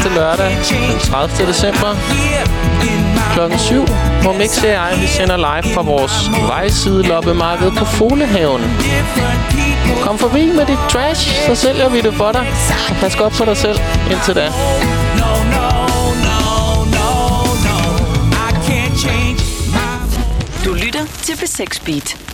A: næste lørdag, den 30. december kl. 7, hvor Mix og jeg vi sender live fra vores vejside loppemarked på Folehaven. Kom forbi med dit trash, så sælger vi det for dig. Og pas godt på dig selv indtil da.
V: Du lytter til B6 Beat.